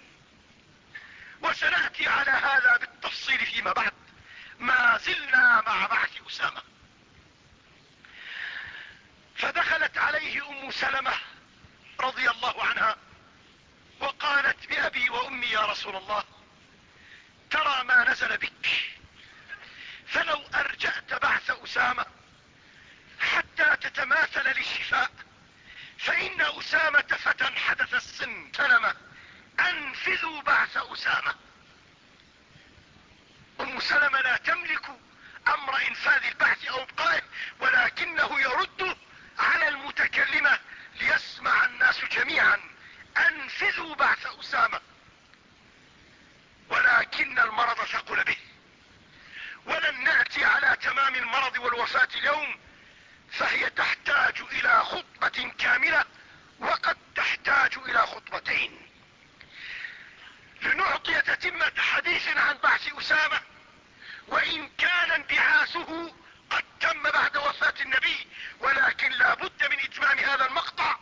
وسنأتي على هذا بالتفصيل فيما بعد. ما زلنا مع بعث أسامة. فدخلت عليه أم سلمة رضي الله عنها وقالت بأبي وأمي يا رسول الله ترى ما نزل بك. فلو أرجأت بعث أسامة حتى تتماثل للشفاء فإن أسامة فتى حدث السن. سلمة أنفذوا بعث أسامة. أم سلمة لا تملك أمر إنفاذ البعث أو ابقائه ولكنه يرد على المتكلمة ليسمع الناس جميعا. أنفذوا بعث أسامة. ولكن المرض ثقل به. ولن نأتي على تمام المرض والوفاة اليوم. فهي تحتاج إلى خطبة كاملة وقد تحتاج إلى خطبتين. لنعطي تتمة حديث عن بعث أسامة. وإن كان انبعاثه قد تم بعد وفاة النبي. ولكن لا من إتمام هذا المقطع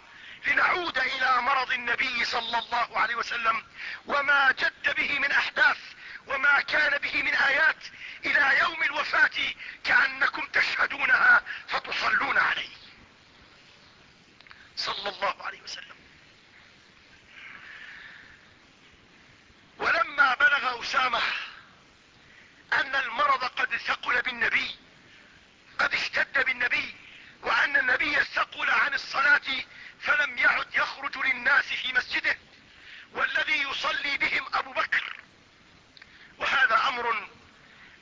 لنعود إلى مرض النبي صلى الله عليه وسلم وما جد به من أحداث وما كان به من آيات إلى يوم الوفاة كأنكم تشهدونها فتصلون عليه. صلى الله عليه وسلم. ولما بلغ أسامة أن المرض قد ثقل بالنبي قد اشتد بالنبي وأن النبي ثقل عن الصلاة فلم يعد يخرج للناس في مسجده والذي يصلي بهم أبو بكر. وهذا أمر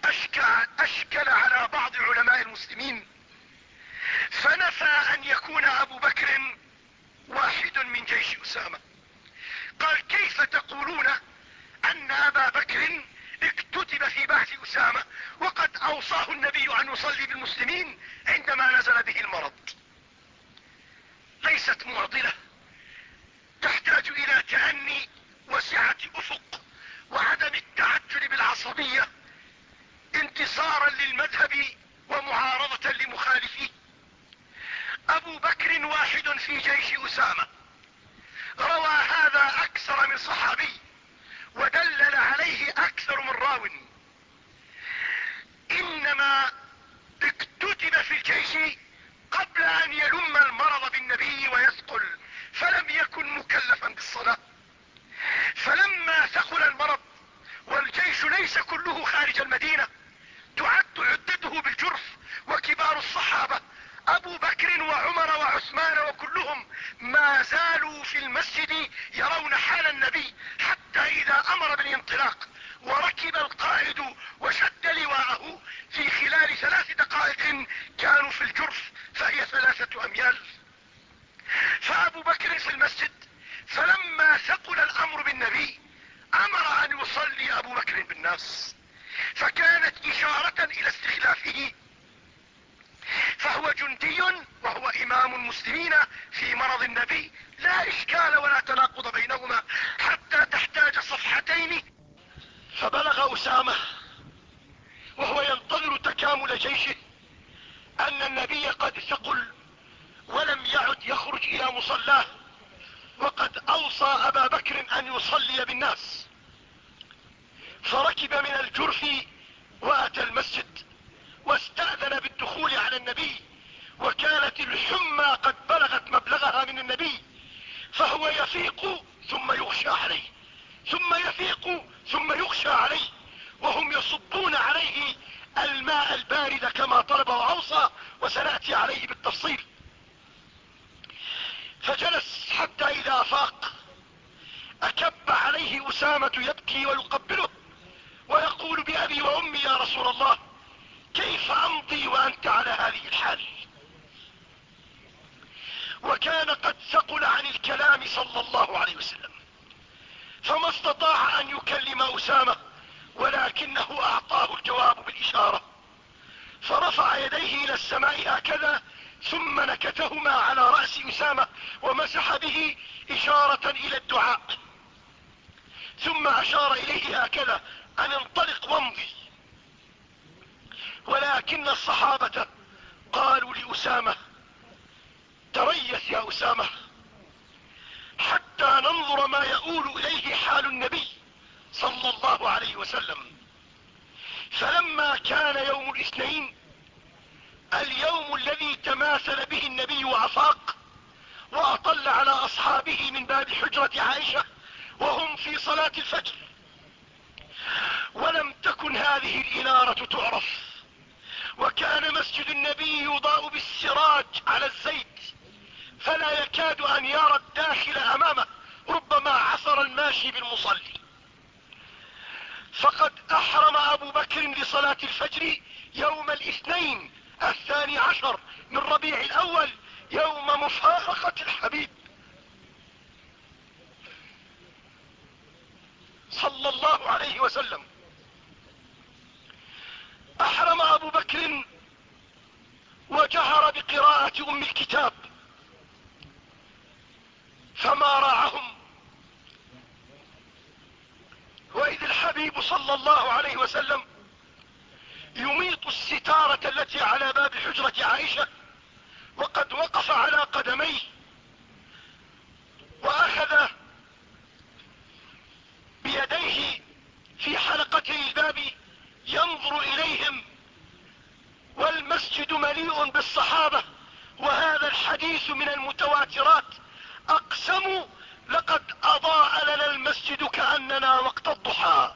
اشكل, أشكل على بعض علماء المسلمين. فنفى أن يكون أبو بكر واحد من جيش أسامة. قال كيف تقولون أن أبا بكر اكتتب في بعث أسامة وقد أوصاه النبي أن يصلي بالمسلمين عندما نزل به المرض. ليست معضلة تحتاج إلى تأني وسعة أفق وعدم التعجل بالعصبية انتصارا للمذهب ومعارضة لمخالفيه. أبو بكر واحد في جيش أسامة. روى هذا أكثر من صحابي. ودلل عليه أكثر من راو. إنما اكتتب في الجيش قبل أن يلم المرض بالنبي ويثقل فلم يكن مكلفا بالصلاة. فلما ثقل المرض والجيش ليس كله خارج المدينة تعد عدته بالجرف وكبار الصحابة أبو بكر وعمر وعثمان وكلهم ما زالوا في المسجد يرون حال النبي حتى إذا أمر بالانطلاق وركب القائد وشد لواءه في خلال ثلاث دقائق كانوا في الجرف فهي ثلاثة أميال. فأبو بكر في المسجد فلما ثقل الأمر بالنبي أمر أن يصلي أبو بكر بالناس. فكانت إشارة إلى استخلافه فهو جندي وهو إمام المسلمين في مرض النبي. لا إشكال ولا تناقض بينهما حتى تحتاج صفحتين. فبلغ أسامة وهو ينتظر تكامل جيشه أن النبي قد ثقل ولم يعد يخرج إلى مصلاه وقد أوصى أبا بكر أن يصلي بالناس. فركب من الجرف وأتى المسجد. النبي وكانت الحمى قد بلغت مبلغها من النبي فهو يفيق ثم يغشى عليه ثم يفيق ثم يغشى عليه وهم يصبون عليه الماء البارد كما طلب وأوصى وسنأتي عليه بالتفصيل. فجلس حتى إذا افاق أكب عليه أسامة يبكي ويقبله ويقول بأبي وأمي يا رسول الله كيف أمضي وأنت على هذه الحال؟ وكان قد ثقل عن الكلام صلى الله عليه وسلم فما استطاع أن يكلم أسامة ولكنه أعطاه الجواب بالإشارة فرفع يديه إلى السماء هكذا ثم نكتهما على رأس أسامة ومسح به إشارة إلى الدعاء ثم أشار إليه هكذا ان انطلق وامضي. ولكن الصحابة قالوا لأسامة تريث يا أسامة حتى ننظر ما يؤول إليه حال النبي صلى الله عليه وسلم. فلما كان يوم الاثنين اليوم الذي تماثل به النبي وافاق وأطل على أصحابه من باب حجرة عائشة وهم في صلاة الفجر ولم تكن هذه الإنارة تعرف. وكان مسجد النبي يضاء بالسراج على الزيت. فلا يكاد أن يرى الداخل أمامه ربما عثر الماشي بالمصلي. فقد أحرم أبو بكر لصلاة الفجر يوم الاثنين الثاني عشر من ربيع الأول يوم مفارقة الحبيب. صلى الله عليه وسلم. أحرم أبو بكر وجهر بقراءة أم الكتاب فما راعهم. وإذ الحبيب صلى الله عليه وسلم يميط الستارة التي على باب حجرة عائشة وقد وقف على قدميه وأخذ بيديه في حلقتي الباب ينظر إليهم والمسجد مليء بالصحابة وهذا الحديث من المتواترات. أقسموا لقد أضاء لنا المسجد كأننا وقت الضحى.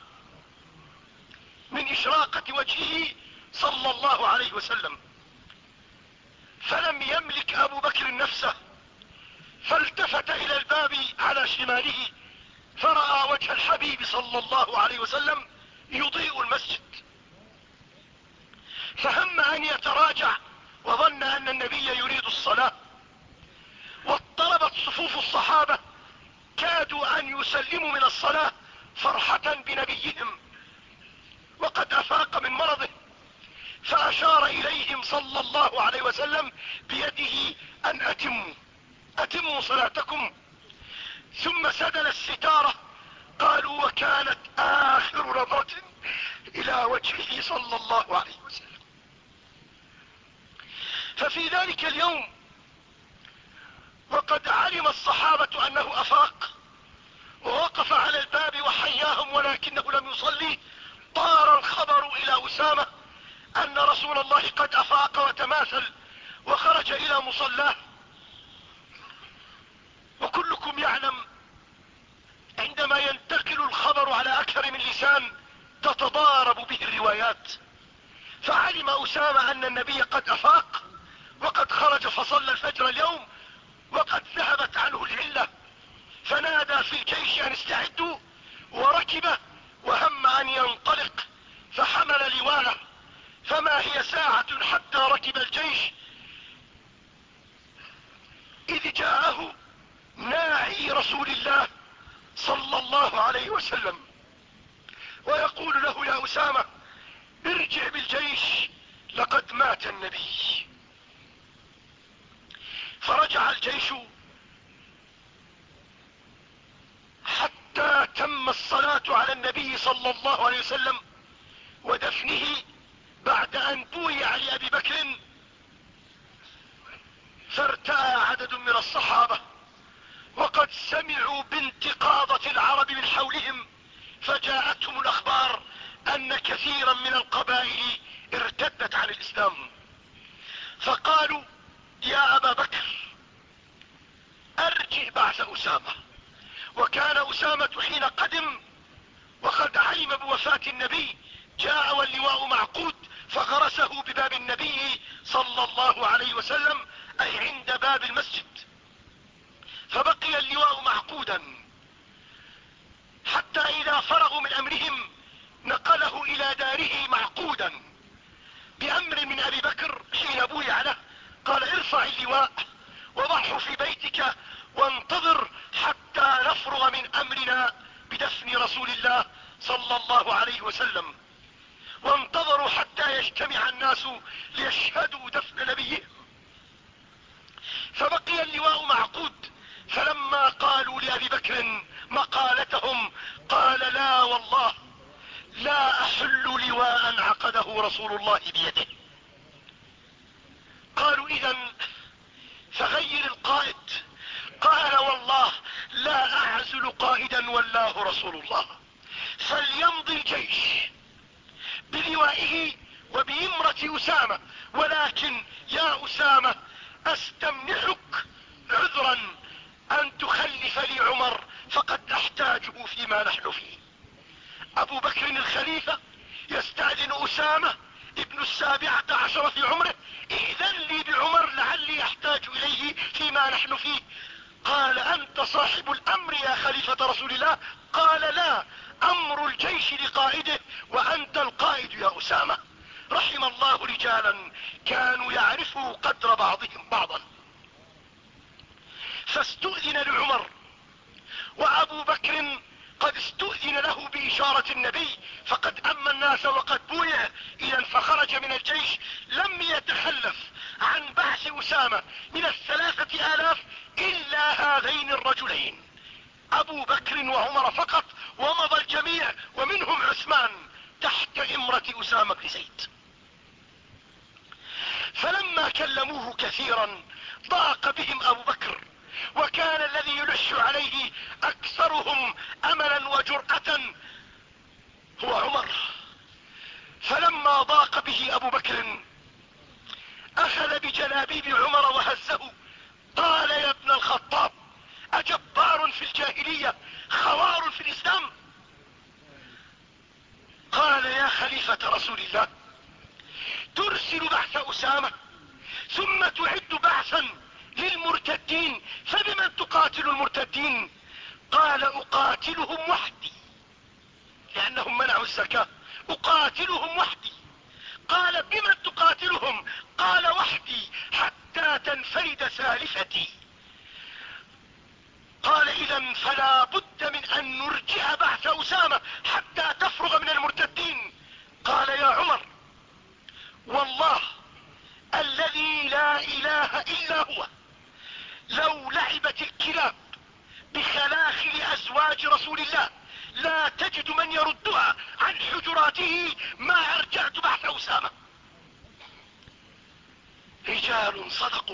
من إشراقة وجهه صلى الله عليه وسلم. فلم يملك أبو بكر نفسه. فالتفت إلى الباب على شماله فرأى وجه الحبيب صلى الله عليه وسلم يضيء المسجد. فهم أن يتراجع وظن أن النبي يريد الصلاة. واضطربت صفوف الصحابة كادوا أن يسلموا من الصلاة فرحة بنبيهم. وقد أفاق من مرضه فأشار إليهم صلى الله عليه وسلم بيده أن أتموا. أتموا صلاتكم. ثم سدل الستارة. قالوا وكانت آخر نظرة إلى وجهه صلى الله عليه وسلم. ففي ذلك اليوم وقد علم الصحابة أنه أفاق ووقف على الباب وحياهم ولكنه لم يصلي. طار الخبر إلى أسامة أن رسول الله قد أفاق وتماثل وخرج إلى مصلاه. وكلكم يعلم عندما ينتقل الخبر على أكثر من لسان تتضارب به الروايات. فعلم أسامة أن النبي قد أفاق وقد خرج فصلى الفجر اليوم وقد ذهبت عنه العلة. فنادى في الجيش أن استعدوا وركب وهم أن ينطلق فحمل لواءه. فما هي ساعة حتى ركب الجيش؟ إذ جاءه ناعي رسول الله صلى الله عليه وسلم ويقول له يا أسامة ارجع بالجيش لقد مات النبي. فرجع الجيش حتى تم الصلاة على النبي صلى الله عليه وسلم ودفنه بعد أن بويع لابي بكر فارتأى عدد من الصحابة وقد سمعوا بانتقاضة العرب من حولهم فجاءتهم الأخبار أن كثيرا من القبائل ارتدت عن الإسلام فقالوا يا أبا بكر أرجع بعث أسامة. وكان أسامة حين قدم وقد علم بوفاة النبي جاء واللواء معقود فغرسه بباب النبي صلى الله عليه وسلم أي عند باب المسجد. فبقي اللواء معقودا حتى إذا فرغوا من أمرهم نقله إلى داره معقودا بأمر من أبي بكر حين بويع له. قال ارفع اللواء وضعه في بيتك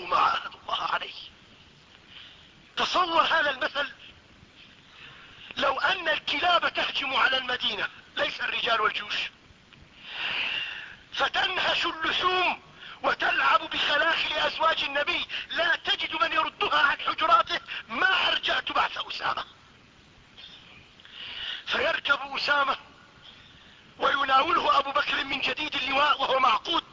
ما عهد الله عليه. تصور هذا المثل؟ لو أن الكلاب تهجم على المدينة ليس الرجال والجيوش. فتنهش اللثوم وتلعب بخلاخل ازواج النبي. لا تجد من يردها عن حجراته. ما أرجعت بعث أسامة. فيركب أسامة ويناوله أبو بكر من جديد اللواء وهو معقود.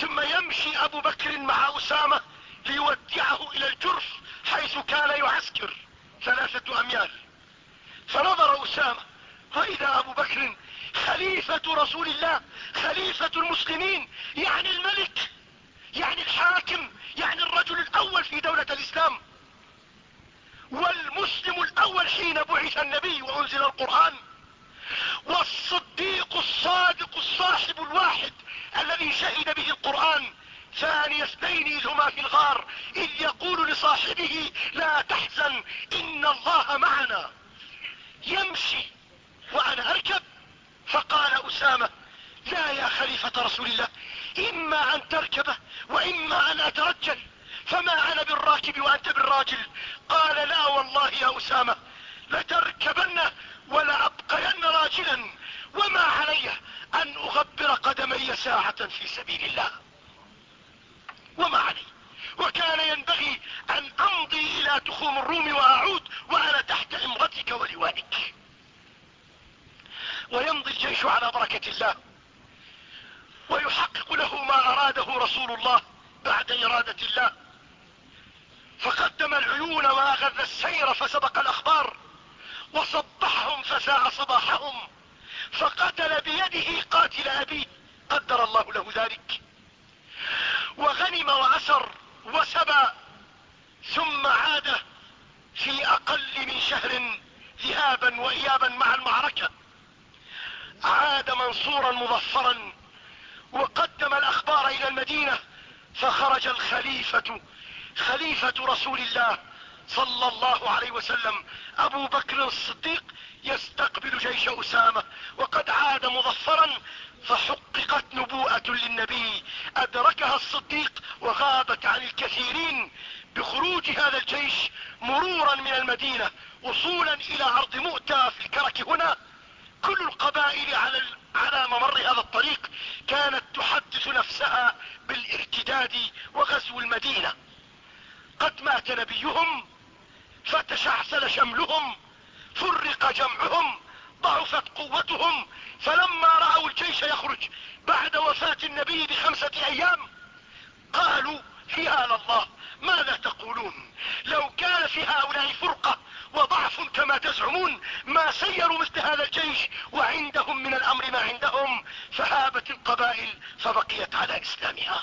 ثم يمشي أبو بكر مع أسامة ليودعه إلى الجرف حيث كان يعسكر ثلاثة أميال. فنظر أسامة فإذا أبو بكر خليفة رسول الله خليفة المسلمين يعني الملك يعني الحاكم يعني الرجل الأول في دولة الإسلام. والمسلم الأول حين بعث النبي وأنزل القرآن والصديق الصادق الصاحب الواحد الذي شهد به القرآن ثاني اثنين اذ هما في الغار إذ يقول لصاحبه لا تحزن إن الله معنا. يمشي وأنا أركب فقال أسامة لا يا خليفة رسول الله إما أن تركبه وإما أن أترجل فما أنا بالراكب وأنت بالراجل. قال لا والله يا أسامة لتركبن ولابقين راجلا. وما علي أن أغبر قدمي ساعة في سبيل الله. وما علي؟ وكان ينبغي أن أمضي إلى تخوم الروم وأعود وأنا تحت امرتك ولوائك ويمضي الجيش على بركة الله. ويحقق له ما أراده رسول الله بعد إرادة الله. فقدم العيون واغذ السير فسبق الأخبار. وصبحهم فساء صباحهم. فقتل بيده قاتل ابيه قدر الله له ذلك. وغنم وأسر وسبى ثم عاد في أقل من شهر ذهابا وايابا مع المعركة. عاد منصورا مظفرا وقدم الأخبار إلى المدينة فخرج الخليفة خليفة رسول الله صلى الله عليه وسلم أبو بكر الصديق يستقبل جيش أسامة وقد عاد مظفرا فحققت نبوءة للنبي. أدركها الصديق وغابت عن الكثيرين بخروج هذا الجيش مرورا من المدينة وصولا إلى أرض مؤتة في الكرك هنا. كل القبائل على على ممر هذا الطريق كانت تحدث نفسها بالارتداد وغزو المدينة. قد مات نبيهم فتشعسل شملهم فرق جمعهم ضعفت قوتهم. فلما رأوا الجيش يخرج بعد وفاة النبي بخمسة أيام قالوا يا الله ماذا تقولون؟ لو كان في هؤلاء فرقة وضعف كما تزعمون ما سيروا مثل هذا الجيش وعندهم من الأمر ما عندهم؟ فهابت القبائل فبقيت على إسلامها.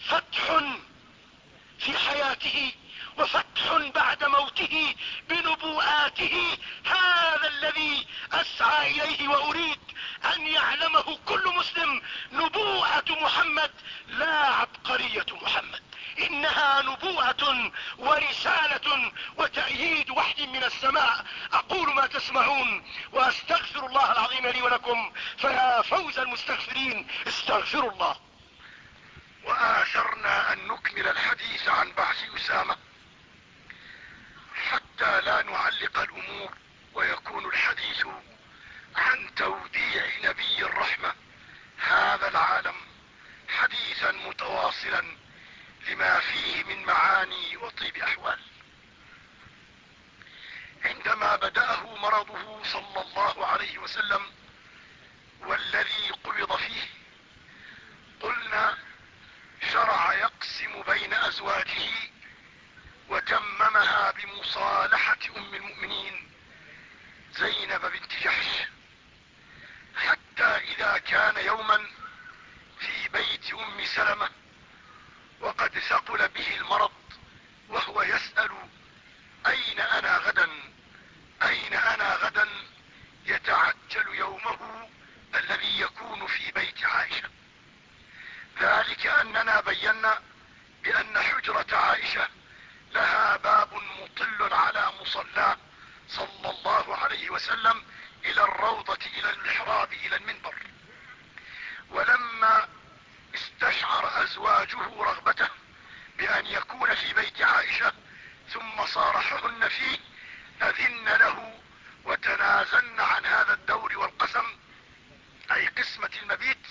فتح في حياته وفتح بعد موته بنبوءاته. هذا الذي أسعى إليه وأريد أن يعلمه كل مسلم. نبوءة محمد لا عبقرية محمد. إنها نبوءة ورسالة وتأييد وحي من السماء. أقول ما تسمعون وأستغفر الله العظيم لي ولكم. فيا فوز المستغفرين استغفروا الله. وآثرنا أن نكمل الحديث عن بعث أسامة. حتى لا نعلق الأمور ويكون الحديث عن توديع نبي الرحمة هذا العالم حديثا متواصلا لما فيه من معاني وطيب أحوال. عندما بدأه مرضه صلى الله عليه وسلم والذي قبض فيه قلنا شرع يقسم بين أزواجه وتممها بمصالحة أم المؤمنين زينب بنت جحش. حتى إذا كان يوما في بيت أم سلمة وقد ثقل به المرض وهو يسأل أين أنا غدا؟ أين أنا غدا؟ يتعجل يومه الذي يكون في بيت عائشة. ذلك أننا بينا بأن حجرة عائشة لها باب مطل على مصلاه صلى الله عليه وسلم إلى الروضة إلى المحراب إلى المنبر. ولما استشعر أزواجه رغبته بأن يكون في بيت عائشة ثم صارحهن فيه أذن له وتنازلن عن هذا الدور والقسم أي قسمة المبيت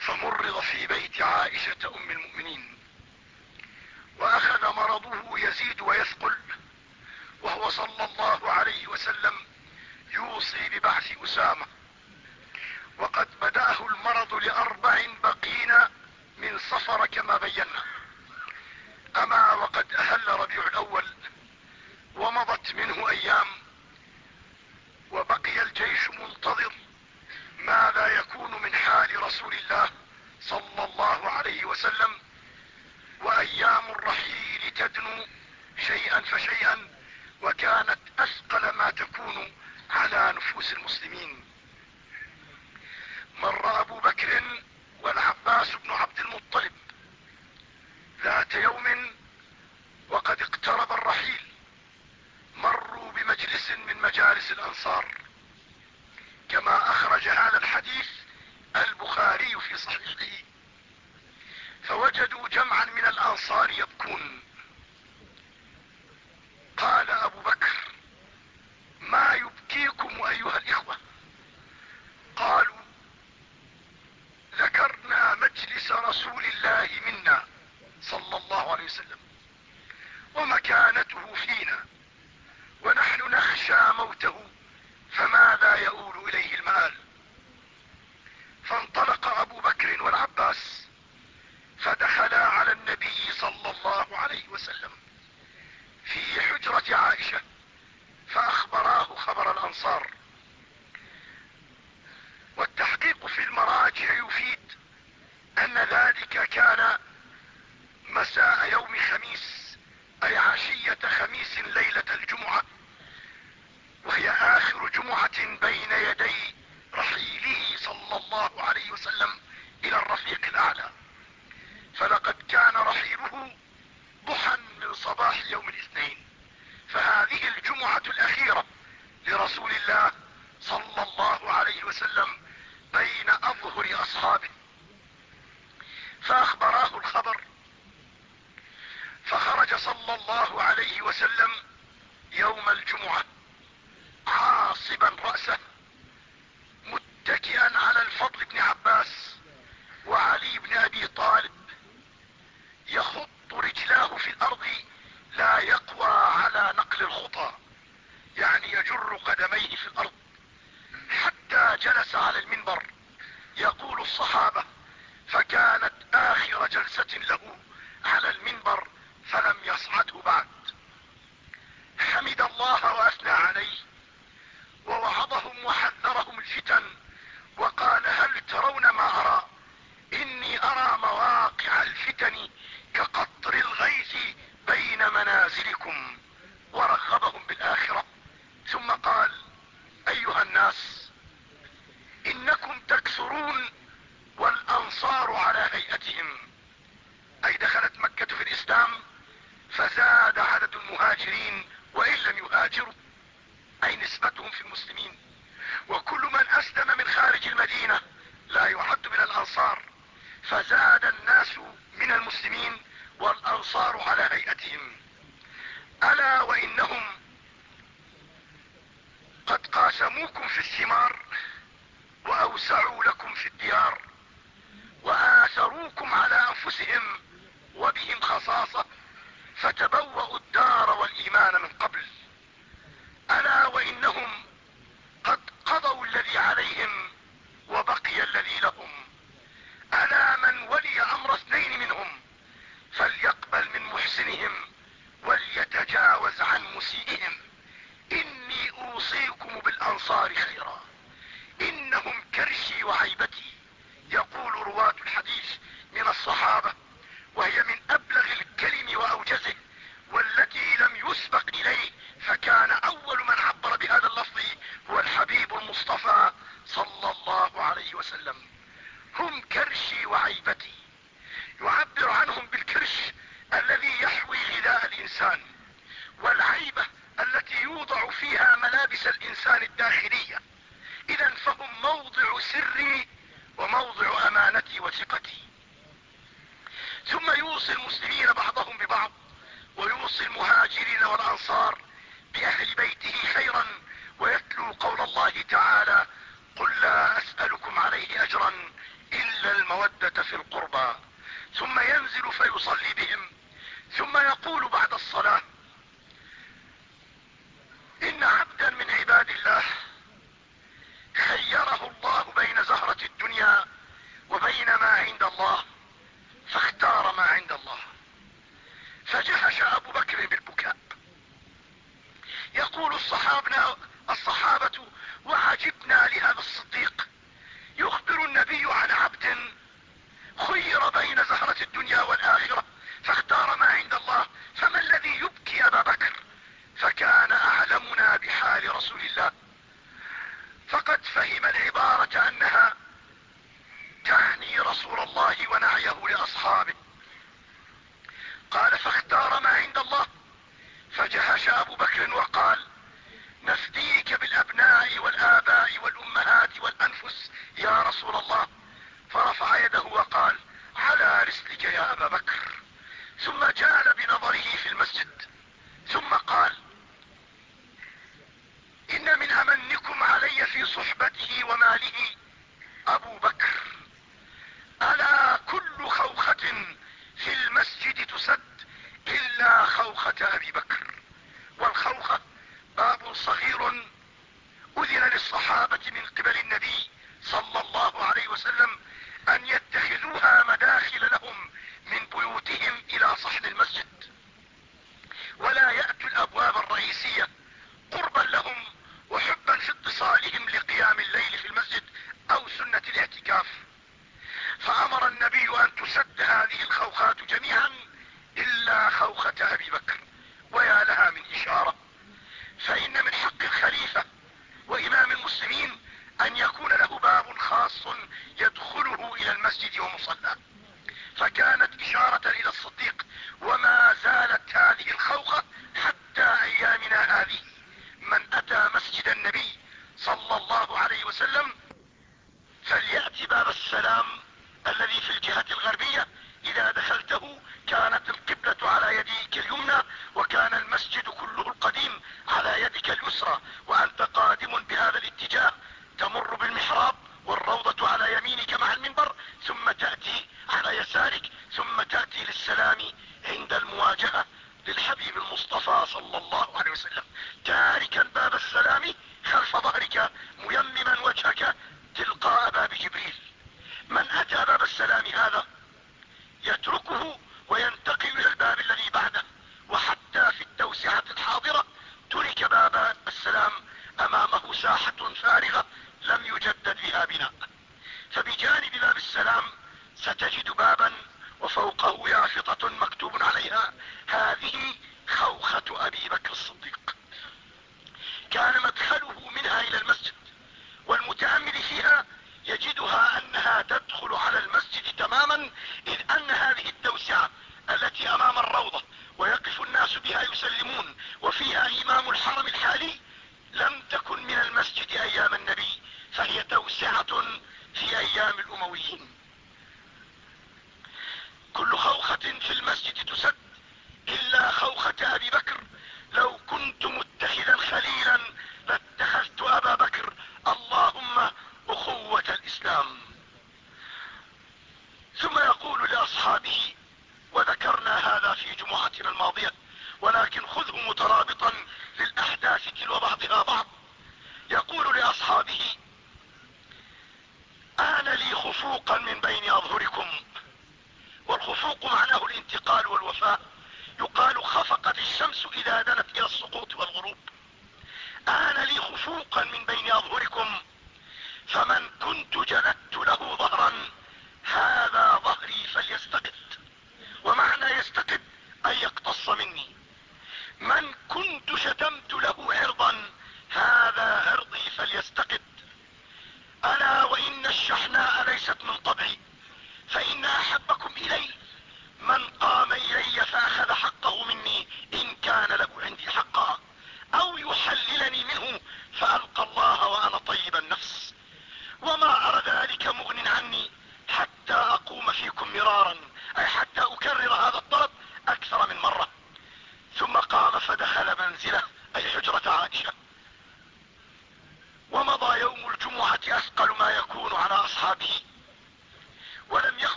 فمرض في بيت عائشة أم المؤمنين. وأخذ مرضه يزيد ويثقل. وهو صلى الله عليه وسلم يوصي ببعث أسامة. وقد بدأه المرض لأربع بقين من صفر كما بينا. أما وقد أهل ربيع الأول ومضت منه أيام وبقي الجيش منتظر ماذا يكون من حال رسول الله صلى الله عليه وسلم وأيام الرحيل تدنو شيئا فشيئا وكانت أثقل ما تكون على نفوس المسلمين. سموكم في الثمار وأوسعوا لكم في الديار وآثروكم على أنفسهم وبهم خصاصة فتبوأوا الدار والإيمان من قبل. ألا وإنهم قد قضوا الذي عليهم وبقي الذي لهم. ألا من ولي أمر اثنين منهم فليقبل من محسنهم وليتجاوز عن مسيئهم. sorry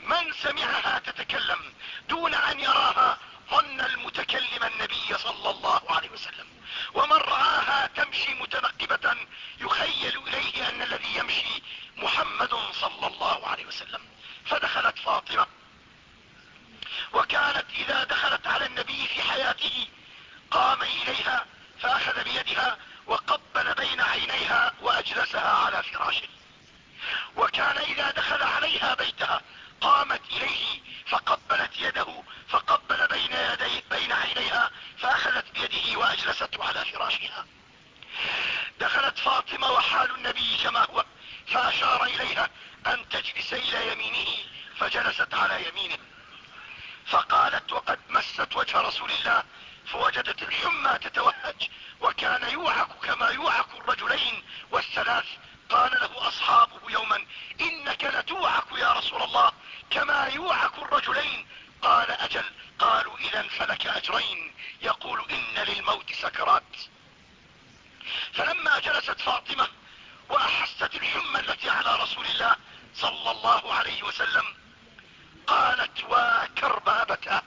من سمعها تتكلم دون أن يراها ظن المتكلم النبي صلى الله عليه وسلم. ومن رآها تمشي متنقبة يخيل إليه أن الذي يمشي محمد صلى الله عليه وسلم. فدخلت فاطمة وكانت إذا دخلت على النبي في حياته قام إليها فأخذ بيدها وقبل بين عينيها وأجلسها على فراشه. وكان إذا دخل عليها بيتها قامت إليه فقبلت يده فقبل بين يدي بين عينيها فأخذت بيده واجلسته على فراشها. دخلت فاطمة وحال النبي كما هو فأشار إليها أن تجلس إلى يمينه فجلست على يمينه. فقالت وقد مست وجه رسول الله فوجدت الحمى تتوهج وكان يوعك كما يوعك الرجلين والثلاث قال له أصحابه يوما إنك لتوعك يا رسول الله كما يوعك الرجلين. قال أجل قالوا إذا فلك أجرين. يقول إن للموت سكرات. فلما جلست فاطمة وأحست الحمى التي على رسول الله صلى الله عليه وسلم قالت وكرب ابتاه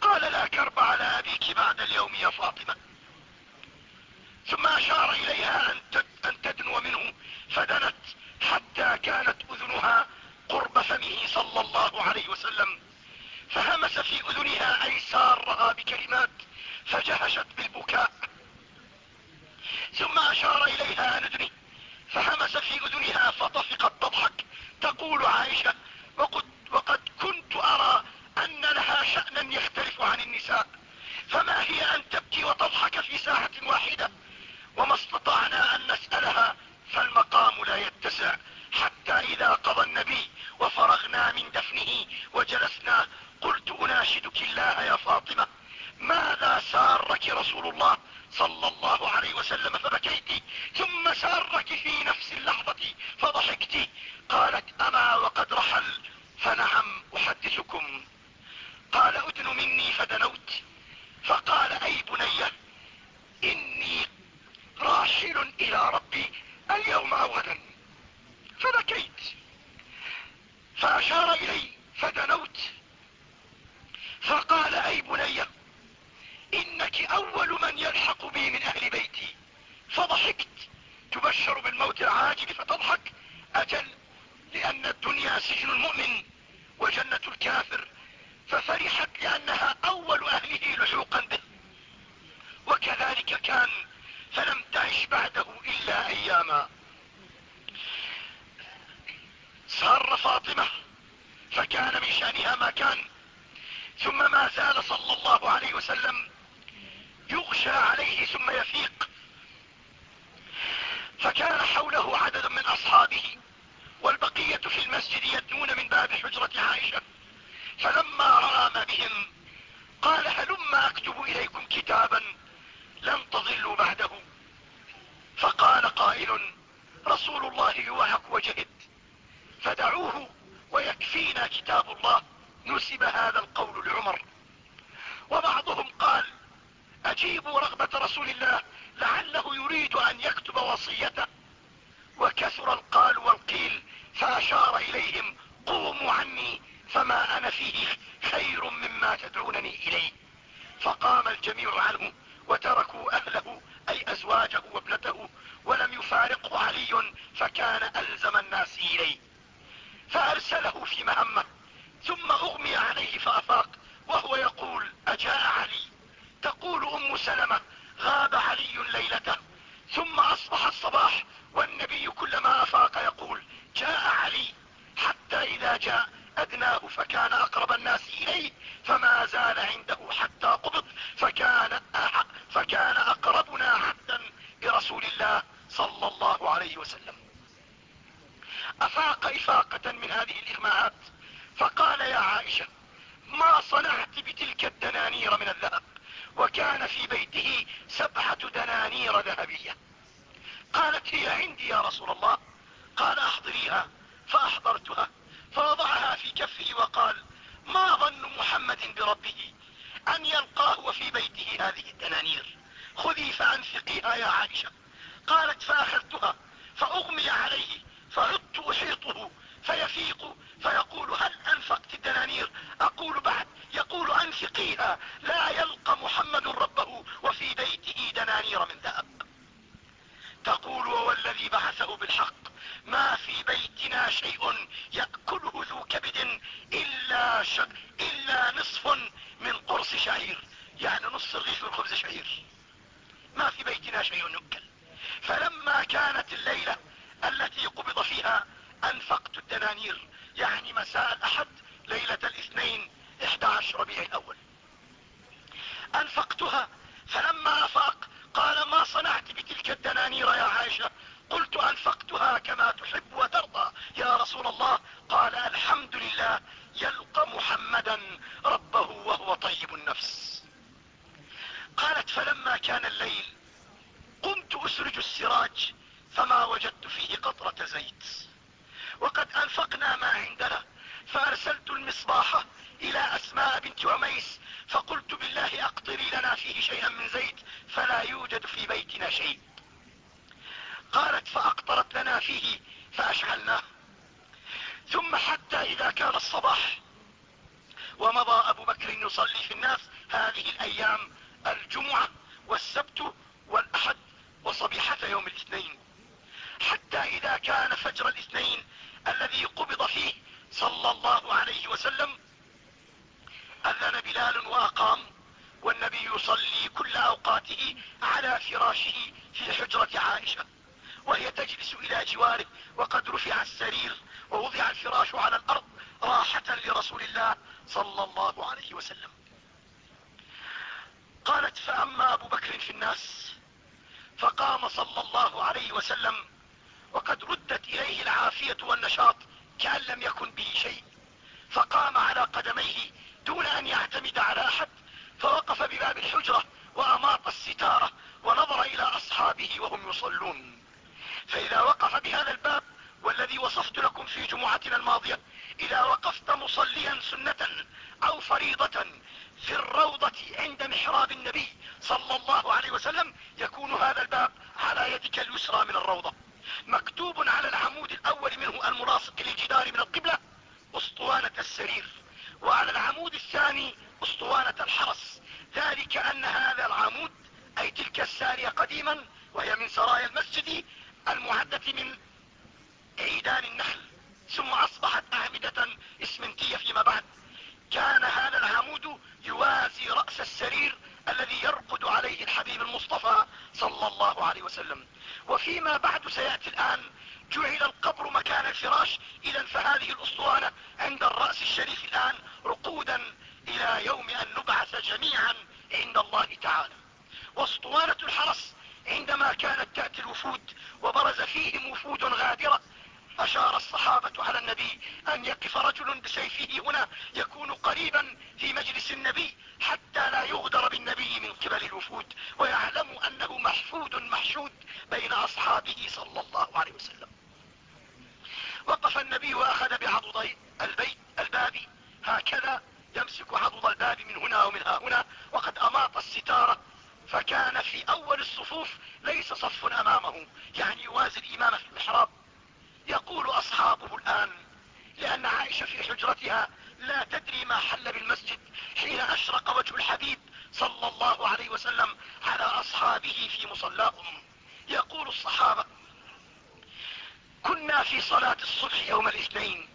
قال لا كرب على أبيك بعد اليوم يا فاطمة. ثم أشار إليها أن تدنو منه فدنت حتى كانت أذنها قرب فمه صلى الله عليه وسلم. فهمس في أذنها أي سارها بكلمات فجهشت بالبكاء. ثم أشار إليها أن أدني فهمس في أذنها فطفقت تضحك تقول عائشة وقد, وقد كنت أرى أن لها شأنا يختلف عن النساء فما هي أن تبكي وتضحك في ساعة واحدة؟ وما استطعنا أن نسألها فالمقام لا يتسع. حتى إذا قضى النبي وفرغنا من دفنه وجلسنا قلت أناشدك الله يا فاطمة. ماذا سارك رسول الله صلى الله عليه وسلم؟ فبكيت. ثم سارك في نفس اللحظة فضحكت. قالت أما وقد رحل. فنعم أحدثكم. قال أدن مني فدنوت. فقال أي بنية إني راحل إلى ربي اليوم أو غدا فبكيت فأشار إلي فدنوت. فقال أي بنية إنك أول من يلحق بي من أهل بيتي. فضحكت. تبشر بالموت العاجل فتضحك. أجل لأن الدنيا سجن المؤمن وجنة الكافر. ففرحت لأنها أول أهله لحوقا به. وكذلك كان فلم تعش بعده إلا أياما. سار فاطمة فكان من شأنها ما كان. ثم ما زال صلى الله عليه وسلم يغشى عليه ثم يفيق. فكان حوله عدد من أصحابه والبقية في المسجد يدنون من باب حجرة عائشة. فلما رأى ما بهم قال هلما أكتب إليكم كتابا لن تضلوا بعده. قائل رسول الله يوعك وجهد. فدعوه ويكفينا كتاب الله. نسب هذا القول لعمر. وبعضهم قال أجيبوا رغبة رسول الله لعله يريد أن يكتب وصيته. وكثر القال والقيل فأشار إليهم قوموا عني فما أنا فيه خير مما تدعونني إليه. فقام الجميع عنه وتركوا أهله أي أزواجه وابنته ولم يفارقه علي فكان ألزم الناس إليه. فأرسله في مهمة ثم أغمي عليه فأفاق وهو يقول أجاء علي. تقول أم سلمة غاب علي ليلته. ثم أصبح الصباح والنبي كلما أفاق يقول جاء علي. حتى إذا جاء أدناه فكان أقرب الناس إليه فما زال عنده حتى قبض فكان أقربنا عبدا لرسول الله صلى الله عليه وسلم. أفاق إفاقة من هذه الاغماءات فقال يا عائشة ما صنعت بتلك الدنانير من الذهب؟ وكان في بيته سبعة دنانير ذهبية. قالت هي عندي يا رسول الله. قال أحضريها. فأحضرتها فوضعها في كفه وقال ما ظن محمد بربه أن يلقاه وفي بيته هذه الدنانير خذي فانفقيها يا عائشة. قالت فأخذتها فأغمي عليه فعدت أحيطه فيفيق فيقول هل أنفقت الدنانير أقول بعد. يقول أنفقيها. لا يلقى محمد ربه وفي بيته دنانير من ذهب. تقول والذي بعثه بالحق ما في بيتنا شيء يأكله ذو كبد إلا, ش... إلا نصف من قرص شعير. يعني نص الرغيف من خبز شعير. ما في بيتنا شيء يؤكل. فلما كانت الليلة التي قبض فيها أنفقت الدنانير يعني مساء الأحد ليلة الاثنين إحدى عشر ربيع الأول. أنفقتها فلما افاق قال ما صنعت بتلك الدنانير يا عائشة؟ قلت أنفقتها كما تحب وترضى. يا رسول الله قال الحمد لله يلقى محمدا ربه وهو طيب النفس. قالت فلما كان الليل قمت أسرج السراج فما وجدت فيه قطرة زيت. وقد أنفقنا ما عندنا فأرسلت المصباح إلى أسماء بنت عميس فقلت بالله اقطري لنا فيه شيئا من زيت فلا يوجد في بيتنا شيء. قالت فأقطرت لنا فيه فاشعلناه ثم حتى إذا كان الصباح ومضى أبو بكر يصلي في الناس هذه الأيام الجمعة والسبت والأحد وصبيحة يوم الاثنين. حتى إذا كان فجر الاثنين الذي قبض فيه صلى الله عليه وسلم أذن بلال وأقام والنبي يصلي كل أوقاته على فراشه في حجرة عائشة وهي تجلس إلى جواره وقد رفع السرير ووضع الفراش على الأرض راحة لرسول الله صلى الله عليه وسلم. قالت فأما أبو بكر في الناس فقام صلى الله عليه وسلم وقد ردت إليه العافية والنشاط كأن لم يكن به شيء فقام على قدميه دون أن يعتمد على أحد فوقف بباب الحجرة وأماط الستارة ونظر إلى أصحابه وهم يصلون. فإذا وقف بهذا الباب والذي وصفت لكم في جمعتنا الماضية إذا وقفت مصليا سنة أو فريضة في الروضة عند محراب النبي صلى الله عليه وسلم يكون هذا الباب على يدك اليسرى من الروضة. مكتوب على العمود الأول منه الملاصق للجدار من القبلة أسطوانة السرير. وعلى العمود الثاني أسطوانة الحرس. ذلك أن هذا العمود أي تلك السارية قديما وهي من سرايا المسجد المعدة من عيدان النخل ثم أصبحت أعمدة إسمنتية فيما بعد. كان هذا العمود يوازي رأس السرير الذي يرقد عليه الحبيب المصطفى صلى الله عليه وسلم. وفيما بعد سيأتي الآن جعل القبر مكان الفراش. اذا فهذه الأسطوانة عند الرأس الشريف الآن رقودا إلى يوم أن نبعث جميعا عند الله تعالى. وأسطوانة الحرس عندما كانت تأتي الوفود وبرز فيهم وفود غادرة أشار الصحابة على النبي أن يقف رجل بسيفه هنا يكون قريبا في مجلس النبي حتى لا يغدر بالنبي من قبل الوفود ويعلم أنه محفود محشود بين أصحابه صلى الله عليه وسلم. وقف النبي وأخذ بعضضي البيت الباب. هكذا يمسك عضد الباب من هنا ومن ها هنا. وقد أماط الستارة فكان في أول الصفوف ليس صف أمامه. يعني يوازي الإمام في المحراب. يقول أصحابه الآن لأن عائشة في حجرتها لا تدري ما حل بالمسجد حين أشرق وجه الحبيب صلى الله عليه وسلم على أصحابه في مصلاهم. يقول الصحابة كنا في صلاة الصبح يوم الاثنين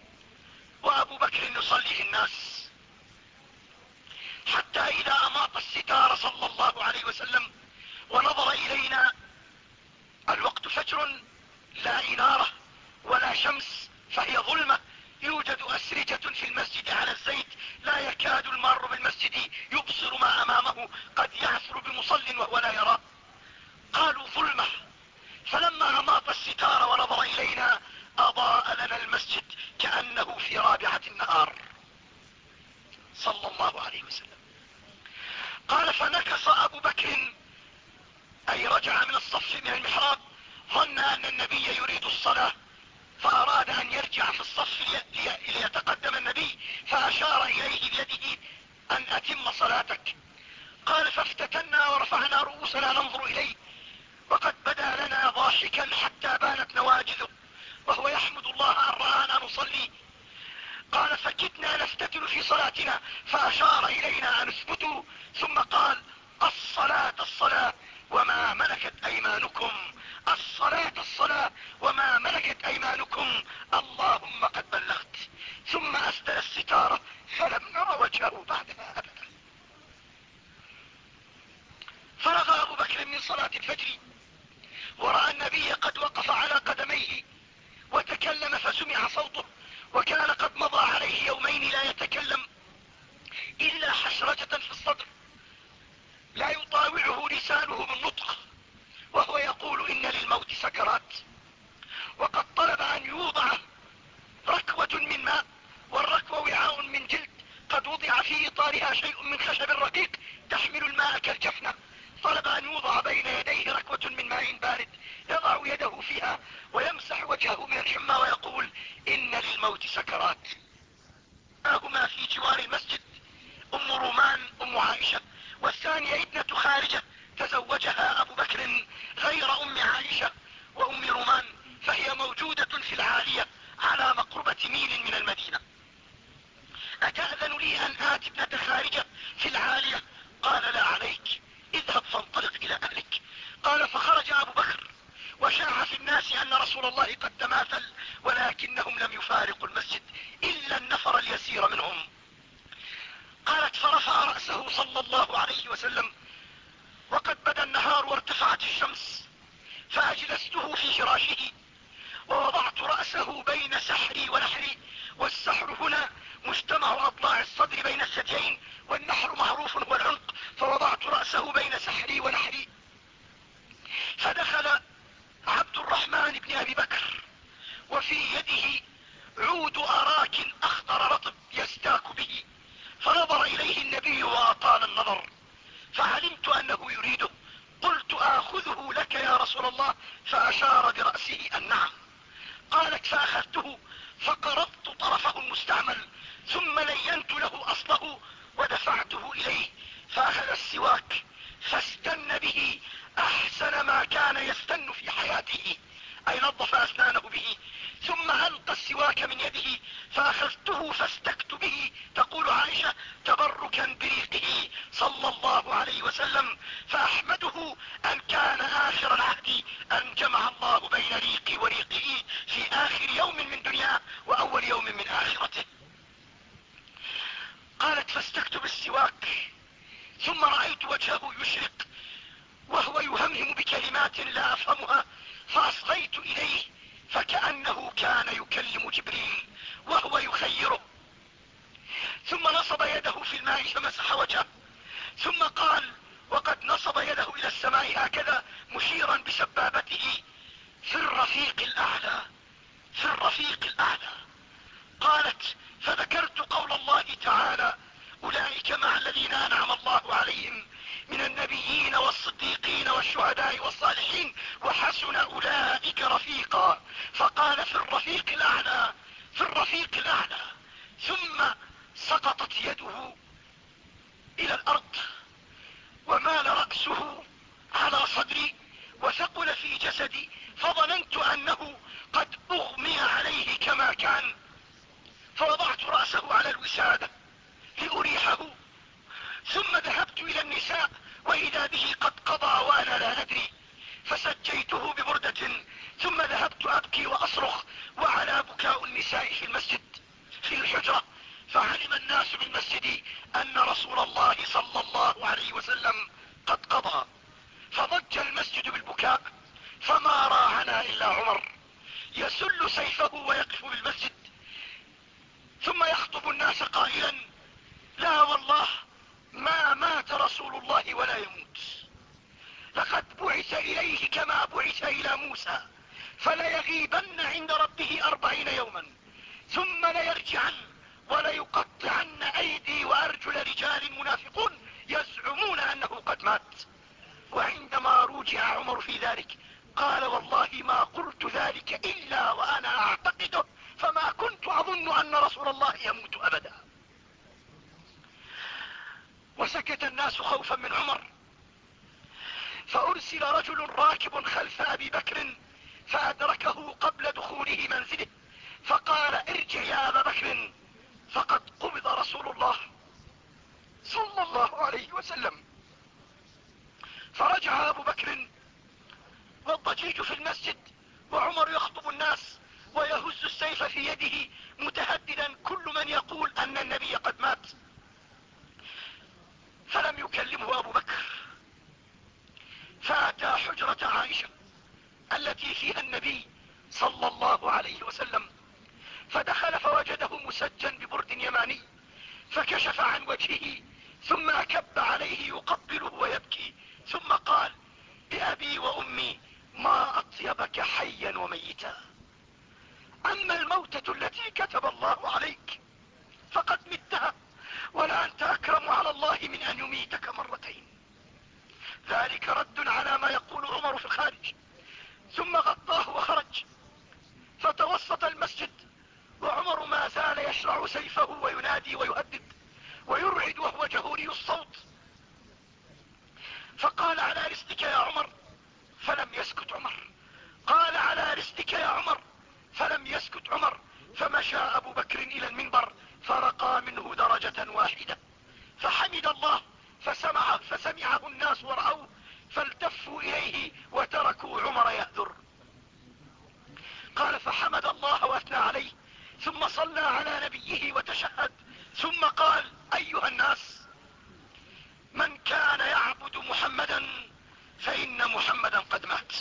وأبو بكر يصلي الناس. حتى إذا أماط الستار صلى الله عليه وسلم ونظر إلينا الوقت فجر لا إنارة ولا شمس فهي ظلمة. يوجد أسرجة في المسجد على الزيت لا يكاد المار بالمسجد يبصر ما أمامه قد يعثر بمصل وهو لا يرى. قالوا ظلمة. فلما أماط الستار ونظر الينا أضاء لنا المسجد كأنه في رابعة النهار. صلى الله عليه وسلم. قال فنكص أبو بكر أي رجع من الصف من المحراب ظن أن النبي يريد الصلاة فأراد أن يرجع في الصف ليتقدم النبي فأشار إليه بيده أتم صلاة صلاتك. قال فافتتنا ورفعنا رؤوسنا ننظر إليه. وقد بدا لنا ضاحكا حتى بانت نواجذه وهو يحمد الله أن رآنا نصلي. قال فكدنا نفتتن في صلاتنا. فأشار إلينا أن اثبتوا ثم قال الصلاة الصلاة وما ملكت أيمانكم. الصلاة الصلاة وما ملكت أيمانكم. اللهم قد بلغت. ثم أسدل الستارة فلم نر وجهه بعدها أبدا. فرغ أبو بكر من صلاة الفجر. ورأى النبي قد وقف على قدميه وتكلم فسمع صوته وكان قد مضى عليه يومين لا يتكلم إلا حشرجة في الصدر. لا يطاوعه لسانه بالنطق وهو يقول إن للموت سكرات. وقد طلب أن يوضع ركوة من ماء والركوة وعاء من جلد. قد وضع في إطارها شيء من خشب رقيق تحمل الماء كالجفنة. طلب أن يوضع بين يديه ركوة من ماء بارد يضع يده فيها ويمسح وجهه من الحمى ويقول إن للموت سكرات. هما في جوار المسجد أم رومان أم عائشة والثانية ابنة خارجة تزوجها أبو بكر غير أم عائشة وأم رومان فهي موجودة في العالية على مقربة ميل من المدينة. أتأذن لي أن اتي ابنة خارجة في العالية؟ قال لا عليك. اذهب فانطلق إلى أهلك. قال فخرج أبو بكر وشاع في الناس أن رسول الله قد تماثل ولكنهم لم يفارقوا المسجد إلا النفر اليسير منهم. قالت فرفع رأسه صلى الله عليه وسلم وقد بدا النهار وارتفعت الشمس فأجلسته في فراشه ووضعت رأسه بين سحري ونحري والسحر هنا مجتمع أضلاع الصدر بين الثديين والنحر معروف هو العنق فوضعت وسكت الناس خوفا من عمر. فأرسل رجل راكب خلف أبي بكر فأدركه قبل دخوله منزله فقال ارجع يا أبا بكر فقد قبض رسول الله صلى الله عليه وسلم. فرجع أبو بكر والضجيج في المسجد وعمر يخطب الناس ويهز السيف في يده متهددا كل من يقول أن النبي قد مات. فلم يكلمه أبو بكر. فأتى حجرة عائشة التي فيها النبي صلى الله عليه وسلم. فدخل فوجده مسجا ببرد يماني فكشف عن وجهه ثم أكب عليه يقبله ويبكي ثم قال بأبي وأمي ما أطيبك حيا وميتا. أما الموتة التي كتب الله عليك فقد متها. ولا انت اكرم على الله من ان يميتك مرتين ذلك رد على ما يقول عمر في الخارج ثم غطاه وخرج فتوسط المسجد وعمر ما زال يشرع سيفه وينادي ويهدد ويرعد وهو جهوري الصوت فقال على رسلك يا عمر فلم يسكت عمر. قال على رسلك يا عمر فلم يسكت عمر. فمشى ابو بكر إلى المنبر فرقى منه درجة واحدة. فحمد الله فسمع فسمعه الناس ورأوه فالتفوا إليه وتركوا عمر يهذر قال فحمد الله وأثنى عليه ثم صلى على نبيه وتشهد ثم قال أيها الناس من كان يعبد محمدا فإن محمدا قد مات.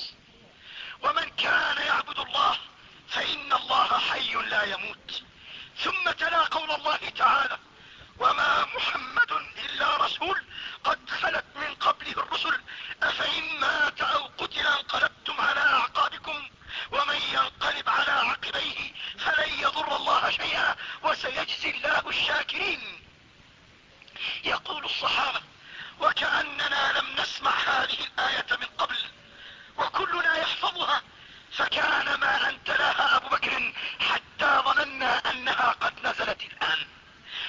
ومن كان يعبد الله فإن الله حي لا يموت. ثم تلا قول الله تعالى وما محمد إلا رسول قد خلت من قبله الرسل. أفإن مات أو قتل انقلبتم على أعقابكم ومن ينقلب على عقبيه فلن يضر الله شيئا وسيجزي الله الشاكرين. يقول الصحابة وكأننا لم نسمع هذه الآية من قبل وكلنا يحفظها. فكان ما أن تلاها أبو بكر حتى ظننا أنها قد نزلت الآن.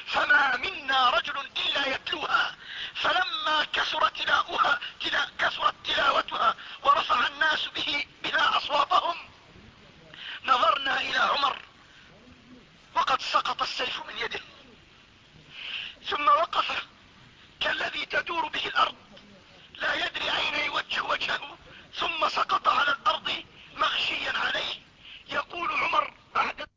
فما منا رجل إلا يتلوها. فلما كثر تلاؤها تلا كسرت تلاوتها ورفع الناس به بها أصواتهم نظرنا إلى عمر. وقد سقط السيف من يده. ثم وقف كالذي تدور به الأرض. لا يدري أين يوجه وجهه. ثم سقط على الأرض مغشيا عليه. يقول عمر بعد